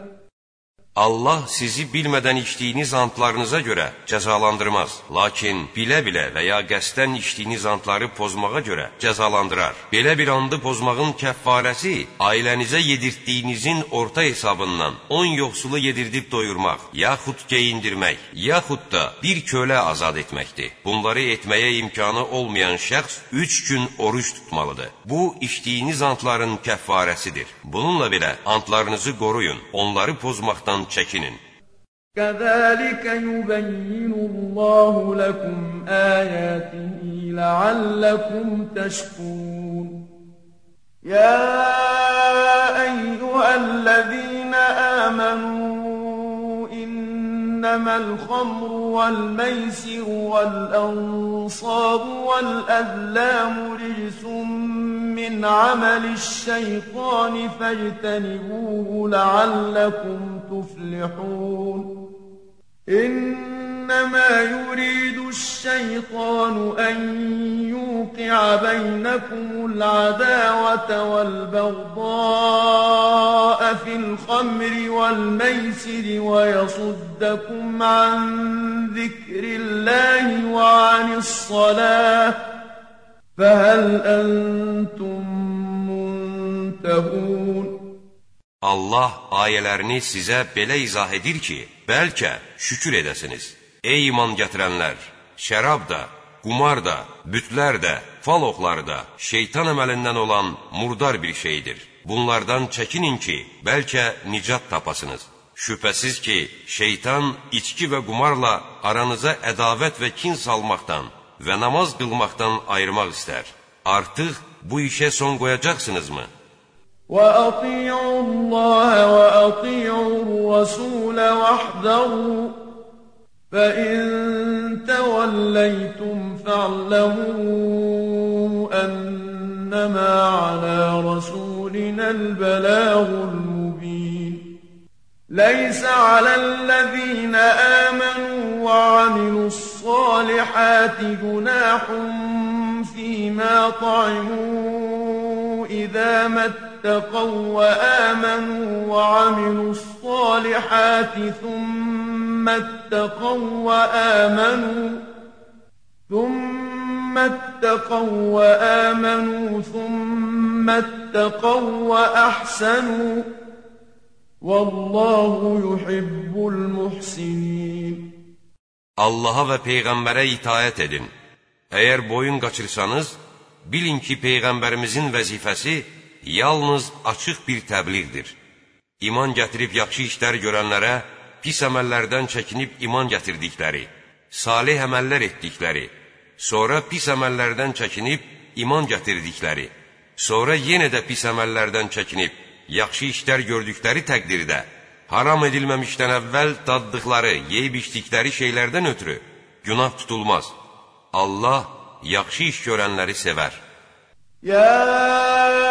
Allah sizi bilmədən içdiyiniz antlarınıza görə cəzalandırmaz. Lakin bilə-bilə və ya qəsdən içdiyiniz antları pozmağa görə cəzalandırar. Belə bir andı pozmağın kəffarəsi ailənizə yedirtdiyinizin orta hesabından 10 yoxsulu yedirdib doyurmaq, yaxud geyindirmək, yaxud da bir kölə azad etməkdir. Bunları etməyə imkanı olmayan şəxs 3 gün oruç tutmalıdır. Bu, içdiyiniz antların kəffarəsidir. Bununla belə antlarınızı qoruyun, onları pozmaqdan Onlardan çəkinin. كذلك يبين الله لكم آياته لعلكم تشكرون يا أيها الذين آمنوا إنما الخمر والميسر والأنصاب والأذلام رجس من عمل الشيطان فاجتنبوه لعلكم تفلحون. إنما يريد الشيطان أن يوقع بينكم العداوة والبغضاء في الخمر والميسر ويصدكم عن ذكر الله وعن الصلاة فهل أنتم منتهون Allah ayələrini sizə belə izah edir ki, bəlkə şükür edəsiniz. Ey iman gətirənlər, şərab da, qumar da, bütlər də, fal oxları da, şeytan əməlindən olan murdar bir şeydir. Bunlardan çəkinin ki, bəlkə nicat tapasınız. Şübhəsiz ki, şeytan içki və qumarla aranıza ədavət və kin salmaqdan və namaz qılmaqdan ayırmaq istər. Artıq bu işə son qoyacaqsınızmı? وأطيعوا الله وأطيعوا الرسول واحذروا فإن توليتم فاعلموا أنما على رسولنا البلاغ المبين ليس على الذين آمنوا وعملوا الصالحات جناح فيما طعموا إذا مت اتقوا وآمنوا وعملوا الصالحات ثم اتقوا وآمنوا ثم اتقوا وآمنوا ثم اتقوا وأحسنوا والله يحب المحسنين Allaha və Peyğəmbərə itayət edin. Əgər boyun qaçırsanız, bilin ki, Peyğəmbərimizin vəzifəsi yalnız açıq bir təbliğdir. İman gətirib yaxşı işlər görənlərə, pis əməllərdən çəkinib iman gətirdikləri, salih əməllər etdikləri, sonra pis əməllərdən çəkinib iman gətirdikləri, sonra yenə də pis əməllərdən çəkinib yaxşı işlər gördükləri təqdirdə, haram edilməmişdən əvvəl daddıqları, yeyib içdikləri şeylərdən ötürü günah tutulmaz. Allah yaxşı iş görənləri sevər. Ya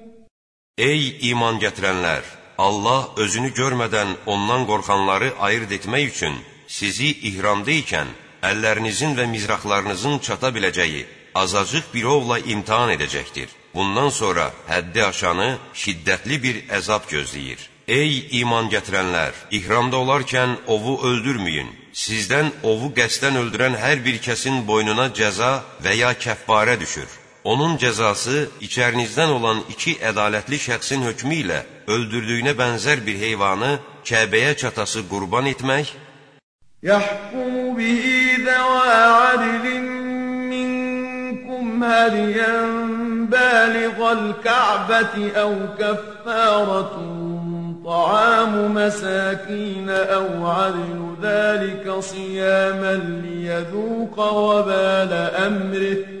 Ey iman gətirənlər! Allah özünü görmədən ondan qorxanları ayırt etmək üçün sizi ihramda ikən əllərinizin və mizraqlarınızın çata biləcəyi azacıq bir ovla imtihan edəcəkdir. Bundan sonra həddi aşanı şiddətli bir əzab gözləyir. Ey iman gətirənlər! İhramda olarkən ovu öldürməyin. Sizdən ovu qəsdən öldürən hər bir kəsin boynuna cəza və ya kəffarə düşür. Onun cəzası içərinizdən olan iki ədalətli şəxsin hökmü ilə öldürdüyünə bənzər bir heyvanı Kəbəyə çatası qurban etmək, Yəhkumu به ذوى عدل منكم هديا بالغ الكعبة أو كفارة طعام مساكين أو عدل ذلك صياما ليذوق وبال أمره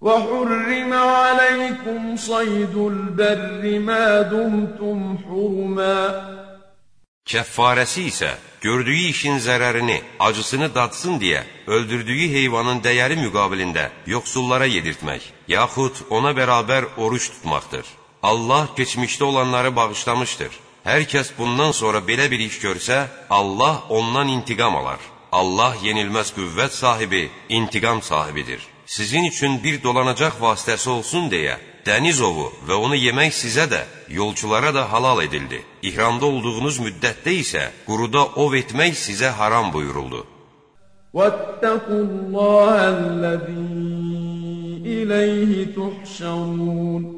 وحرم عليكم صيد البر ما دمتم حرما Kəffarəsi isə gördüyü işin zərərini, acısını datsın deyə öldürdüyü heyvanın dəyəri müqabilində yoxsullara yedirtmək, yaxud ona bərabər oruç tutmaqdır. Allah keçmişdə olanları bağışlamışdır. Hər kəs bundan sonra belə bir iş görsə, Allah ondan intiqam alar. Allah yenilməz qüvvət sahibi, intiqam sahibidir. Sizin üçün bir dolanacaq vasitəsi olsun deyə, dəniz ovu və onu yemək sizə də, yolçulara da halal edildi. İhramda olduğunuz müddətdə isə quruda ov etmək sizə haram buyuruldu. وَاتَّقُوا اللَّهَ الَّذِي إِلَيْهِ تُحْشَرُونَ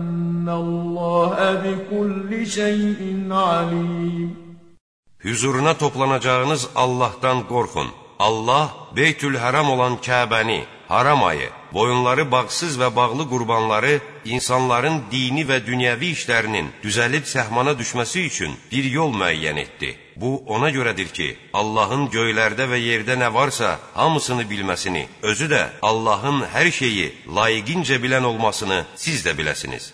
Allah bikulli şeyin alim. Hüzuruna toplanacağınız Allahdan qorxun. Allah Beytül Həram olan Kəbəni, haram ayı, boyunları bağsız və bağlı qurbanları insanların dini və dünyəvi işlərinin düzəlib səhmana düşməsi üçün bir yol müəyyən etdi. Bu ona görədir ki, Allahın göylərdə və yerdə nə varsa, hamısını bilməsini, özü də Allahın hər şeyi layiqincə bilən olmasını siz də biləsiniz.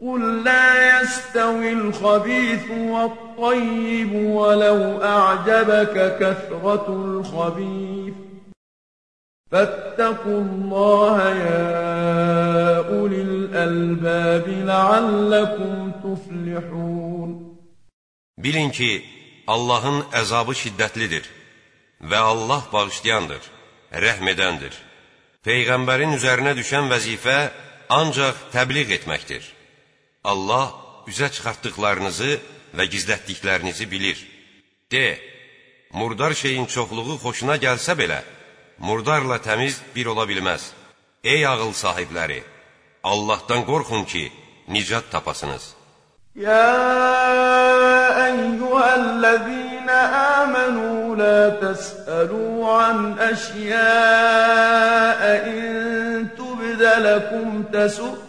قل لا يستوي الخبيث والطيب ولو أعجبك كثرة الخبيث فاتقوا الله يا أولي الألباب لعلكم تفلحون Bilin ki, Allahın əzabı şiddətlidir və Allah bağışlayandır, rəhm edəndir. Peyğəmbərin üzərinə düşən vəzifə ancaq təbliğ etməkdir. Allah üzə çıxartdıqlarınızı və gizlətdiklərinizi bilir. De, murdar şeyin çoxluğu xoşuna gəlsə belə, murdarla təmiz bir ola bilməz. Ey ağıl sahibləri, Allahdan qorxun ki, nicat tapasınız. Ya eyyuhəl-ləzīnə əmənu lə təs'əlu an əşyəə in tubdə ləkum təsuq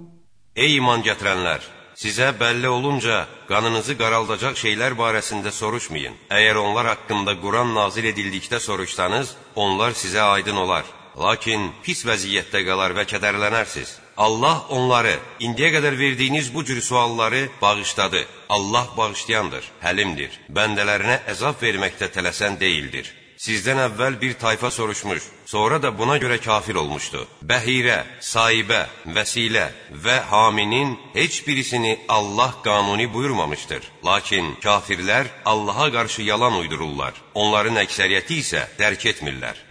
Ey iman gətirənlər! Sizə bəlli olunca qanınızı qaraldacaq şeylər barəsində soruşmayın. Əgər onlar haqqında Quran nazil edildikdə soruşsanız, onlar sizə aydın olar. Lakin pis vəziyyətdə qalar və kədərlənərsiz. Allah onları, indiyə qədər verdiyiniz bu cür sualları bağışladı. Allah bağışlayandır, həlimdir. Bəndələrinə əzab verməkdə tələsən deyildir. Sizdən əvvəl bir tayfa soruşmuş, sonra da buna görə kafir olmuşdu. Bəhirə, saibə, vəsilə və haminin heç birisini Allah qanuni buyurmamışdır. Lakin kafirlər Allaha qarşı yalan uydururlar. Onların əksəriyyəti isə dərk etmirlər.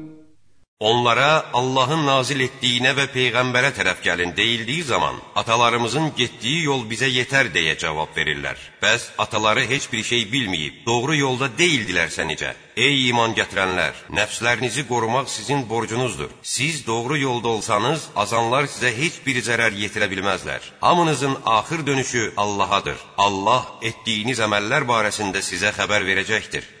Onlara Allahın nazil etdiyinə və Peyğəmbərə tərəf gəlin deyildiyi zaman, atalarımızın getdiyi yol bizə yetər deyə cavab verirlər. Bəs ataları heç bir şey bilməyib, doğru yolda deyildilərsə necə? Ey iman gətirənlər, nəfslərinizi qorumaq sizin borcunuzdur. Siz doğru yolda olsanız, azanlar sizə heç bir zərər yetirə bilməzlər. Hamınızın axır dönüşü Allahadır. Allah etdiyiniz əməllər barəsində sizə xəbər verəcəkdir.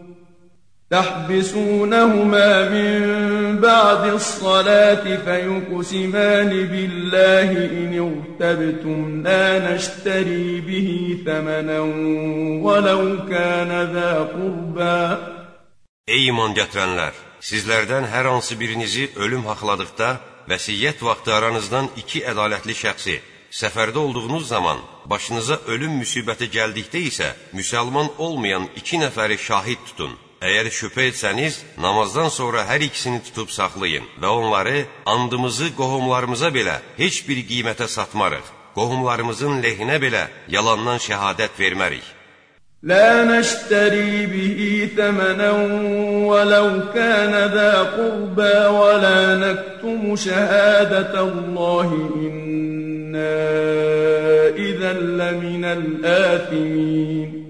تحبسونهما من بعد الصلاة فيقسمان بالله إن ارتبتم لا نشتري به ثمنا ولو كان ذا قربا Ey iman gətirənlər! Sizlərdən hər hansı birinizi ölüm haqladıqda, vəsiyyət vaxtı aranızdan iki ədalətli şəxsi, səfərdə olduğunuz zaman, başınıza ölüm müsibəti gəldikdə isə, müsəlman olmayan iki nəfəri şahid tutun. Əgər şübhə etsəniz, namazdan sonra hər ikisini tutub saxlayın və onları andımızı qohumlarımıza belə heç bir qiymətə satmarıq. Qohumlarımızın lehinə belə yalandan şəhadət vermərik. لا نشتري به ثمنا ولو كان ذا قربى ولا نكتم شهادة الله إنا إذا لمن الآثمين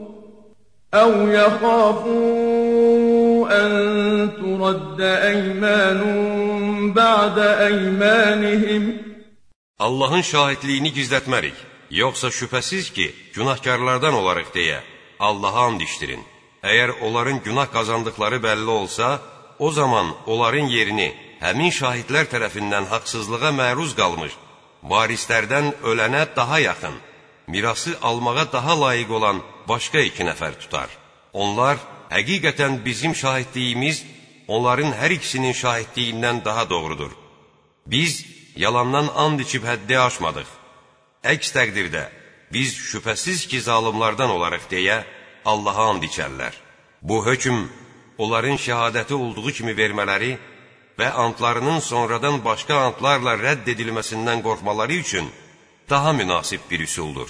أو يخافوا أن ترد أيمان بعد أيمانهم Allahın şahidliyini gizlətmərik. Yoxsa şübhəsiz ki, günahkarlardan olarıq deyə Allaha and içdirin. Əgər onların günah qazandıqları bəlli olsa, o zaman onların yerini həmin şahidlər tərəfindən haqsızlığa məruz qalmış, varislərdən ölənə daha yaxın, mirası almağa daha layiq olan başqa iki nəfər tutar. Onlar həqiqətən bizim şahidliyimiz onların hər ikisinin şahidliyindən daha doğrudur. Biz yalandan and içib həddi aşmadıq. Əks təqdirdə biz şübhəsiz ki, zalimlardan olaraq deyə Allaha and içərlər. Bu hökm onların şəhadəti olduğu kimi vermələri və antlarının sonradan başqa antlarla rədd edilməsindən qorxmaları üçün daha münasib bir üsuldur.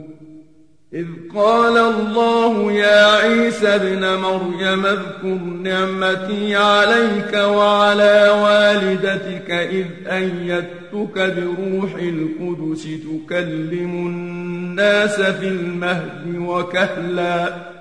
قال الله يا عيسى ابن مريم اذكر نعمتي عليك وعلى والدتك إذ أيدتك بروح القدس تكلم الناس في المهد وكهلا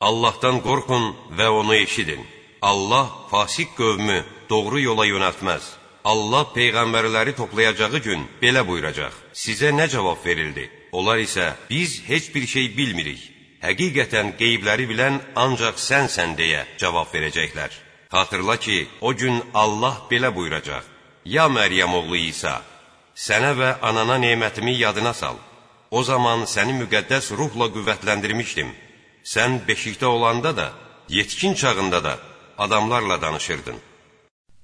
Allah'tan korkun ve onu eşidin. Allah fasik qövmü doğru yola yönəltməz. Allah peyğəmbərləri toplayacağı gün belə buyuracaq: Sizə nə cavab verildi? Onlar isə biz heç bir şey bilmirik. Həqiqətən qeybləri bilən ancaq sənsən deyə cavab verəcəklər. Xatırla ki, o gün Allah belə buyuracaq: Ya Məryəm oğlu İsa, sənə və anana nemətimi yadına sal. O zaman səni müqəddəs ruhla qüvvətləndirmişdim. Sən beşikdə olanda da, yetkin çağında da adamlarla danışırdın.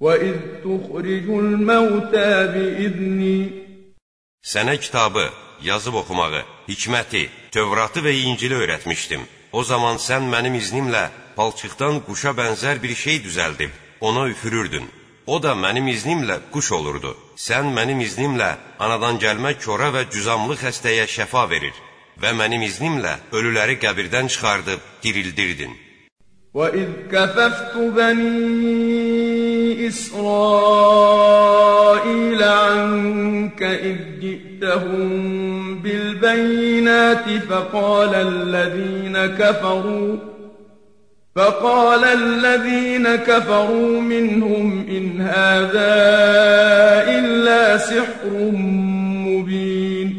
وَإِذْ تُخْرِجُ الْمَوْتَى بِإِذْنِي Sənə kitabı, yazıb oxumağı, hikməti, Tövratı və İncili öyrətmişdim. O zaman sən mənim iznimlə palçıqdan quşa bənzər bir şey düzəldib, ona üfürürdün. O da mənim iznimlə quş olurdu. Sən mənim iznimlə anadan gəlmə kora və cüzamlı xəstəyə şəfa verir və mənim iznimlə ölüləri qəbirdən çıxardıb dirildirdin. وَإِذْ كَفَفْتُ بَنِي إِسْرَائِيلَ عَنكَ إِذْ جِئْتَهُم بِالْبَيِّنَاتِ فَقَالَ الَّذِينَ كَفَرُوا فقال الذين كفروا منهم إن هذا إلا سحر مبين.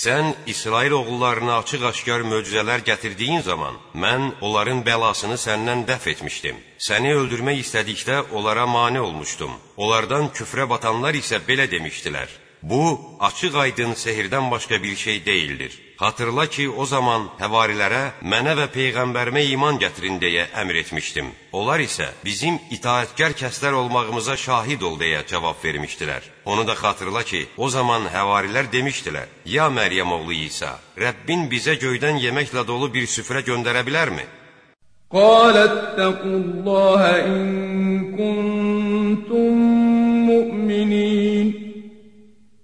Sən İsrail oğullarına açıq-aşkar möcüzələr gətirdiyin zaman, mən onların bəlasını səndən dəf etmişdim. Səni öldürmək istədikdə onlara mane olmuşdum. Onlardan küfrə batanlar isə belə demişdilər. Bu, açıq-aydın sehirdən başqa bir şey deyildir. Xatırla ki, o zaman həvarilərə mənə və Peyğəmbərimə iman gətirin deyə əmr etmişdim. Onlar isə bizim itaətkar kəslər olmağımıza şahid ol deyə cavab vermişdilər. Onu da xatırla ki, o zaman həvarilər demişdilər, Ya Məryəm oğlu İsa, Rəbbin bizə göydən yeməklə dolu bir süfrə göndərə bilərmi? Qaaləttəqullaha in kuntum mu'minin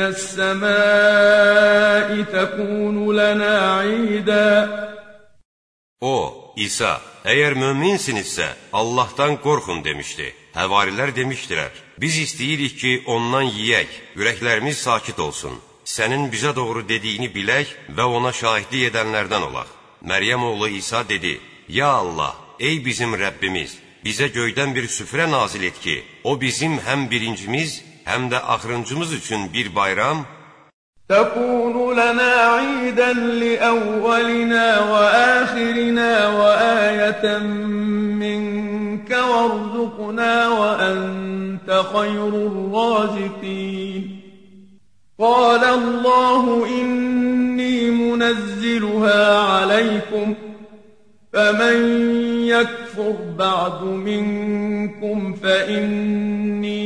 السماء تكون لنا عيدا O, İsa, əgər möminsinizsə, Allahdan qorxun demişdi. Həvarilər demişdilər, biz istəyirik ki, ondan yeyək, ürəklərimiz sakit olsun. Sənin bizə doğru dediyini bilək və ona şahidlik edənlərdən olaq. Məryəm oğlu İsa dedi: "Ya Allah, ey bizim Rəbbimiz, bizə göydən bir süfrə nazil et ki, o bizim həm birincimiz, həm də axırıncımız üçün bir bayram. تكون لنا عيدا لأولنا وآخرنا وآية منك وارزقنا وأنت خير الرازقين قال الله إني منزلها عليكم فمن يكفر بعد منكم فإني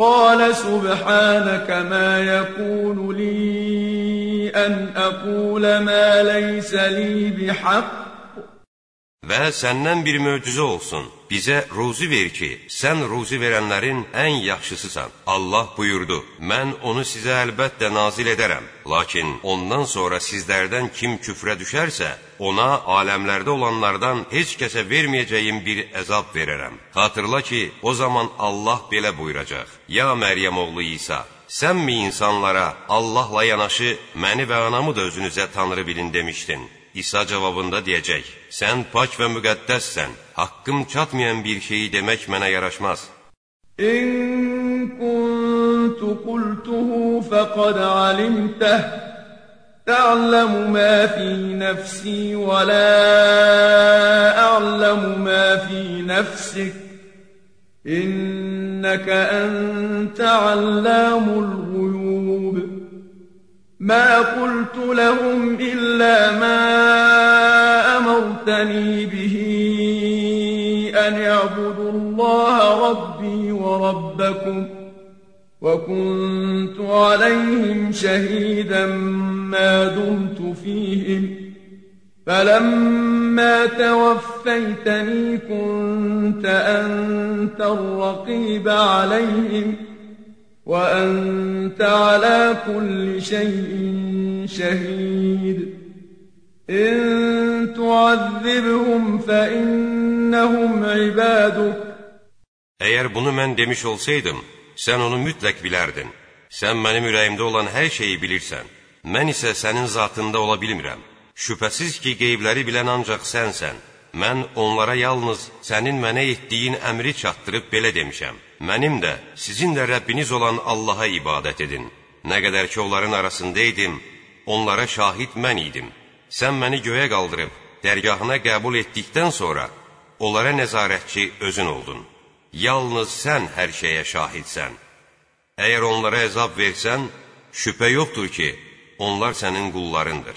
قال سبحانك ما يكون لي أن أقول ما ليس لي بحق Və səndən bir möcüzə olsun. Bizə ruzi ver ki, sən ruzi verənlərin ən yaxşısısan. Allah buyurdu, mən onu sizə əlbəttə nazil edərəm. Lakin ondan sonra sizlərdən kim küfrə düşərsə, ona aləmlərdə olanlardan heç kəsə verməyəcəyim bir əzab verərəm. Xatırla ki, o zaman Allah belə buyuracaq. Ya Məryəm oğlu İsa, sən mi insanlara Allahla yanaşı məni və anamı da özünüzə tanrı bilin demişdin? İsa cavabında deyəcək, sən pak və müqəddəssən, haqqım çatmayan bir şeyi demək mənə yaraşmaz. İn kuntu qultuhu fəqad alimtəh, ta'lamu ma fi nəfsi və la a'lamu ma fi nəfsik, İnnəkə əntə allamul quyub. ما قلت لهم إلا ما أمرتني به أن يعبدوا الله ربي وربكم وكنت عليهم شهيدا ما دمت فيهم فلما توفيتني كنت أنت الرقيب عليهم ۖ وأنت على كل شيء شهيد إن تعذبهم فإنهم عبادك Əgər bunu mən demiş olsaydım, sən onu mütləq bilərdin. Sən mənim ürəyimdə olan hər şeyi bilirsən. Mən isə sənin zatında ola bilmirəm. Şübhəsiz ki, qeybləri bilən ancaq sənsən. Mən onlara yalnız sənin mənə etdiyin əmri çatdırıb belə demişəm. Mənim də, sizin də Rəbbiniz olan Allaha ibadət edin. Nə qədər ki, onların arasında idim, onlara şahid mən idim. Sən məni göyə qaldırıb, dərgahına qəbul etdikdən sonra, onlara nəzarətçi özün oldun. Yalnız sən hər şeyə şahidsən. Əgər onlara əzab versən, şübhə yoxdur ki, onlar sənin qullarındır.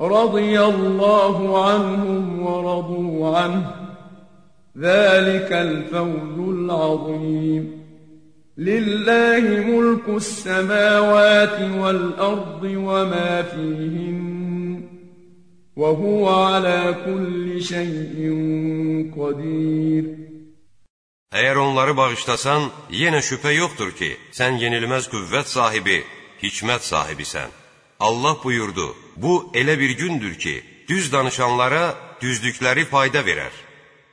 رضي الله عنهم ورضوا عنه ذلك الفوز العظيم لله ملك السماوات والأرض وما فيهن وهو على كل شيء قدير Əgər onları bağışlasan, yenə şübhə yoxdur ki, sən yenilməz qüvvət sahibi, hikmət sahibisən. Allah buyurdu, bu elə bir gündür ki, düz danışanlara düzlükləri fayda verər.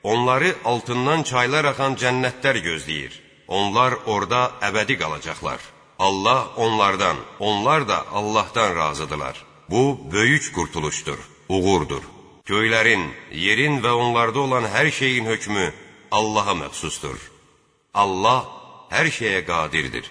Onları altından çaylar axan cənnətlər gözləyir. Onlar orada əbədi qalacaqlar. Allah onlardan, onlar da Allahdan razıdırlar. Bu, böyük qurtuluşdur, uğurdur. Göylərin, yerin və onlarda olan hər şeyin hökmü Allaha məxsusdur. Allah hər şeyə qadirdir.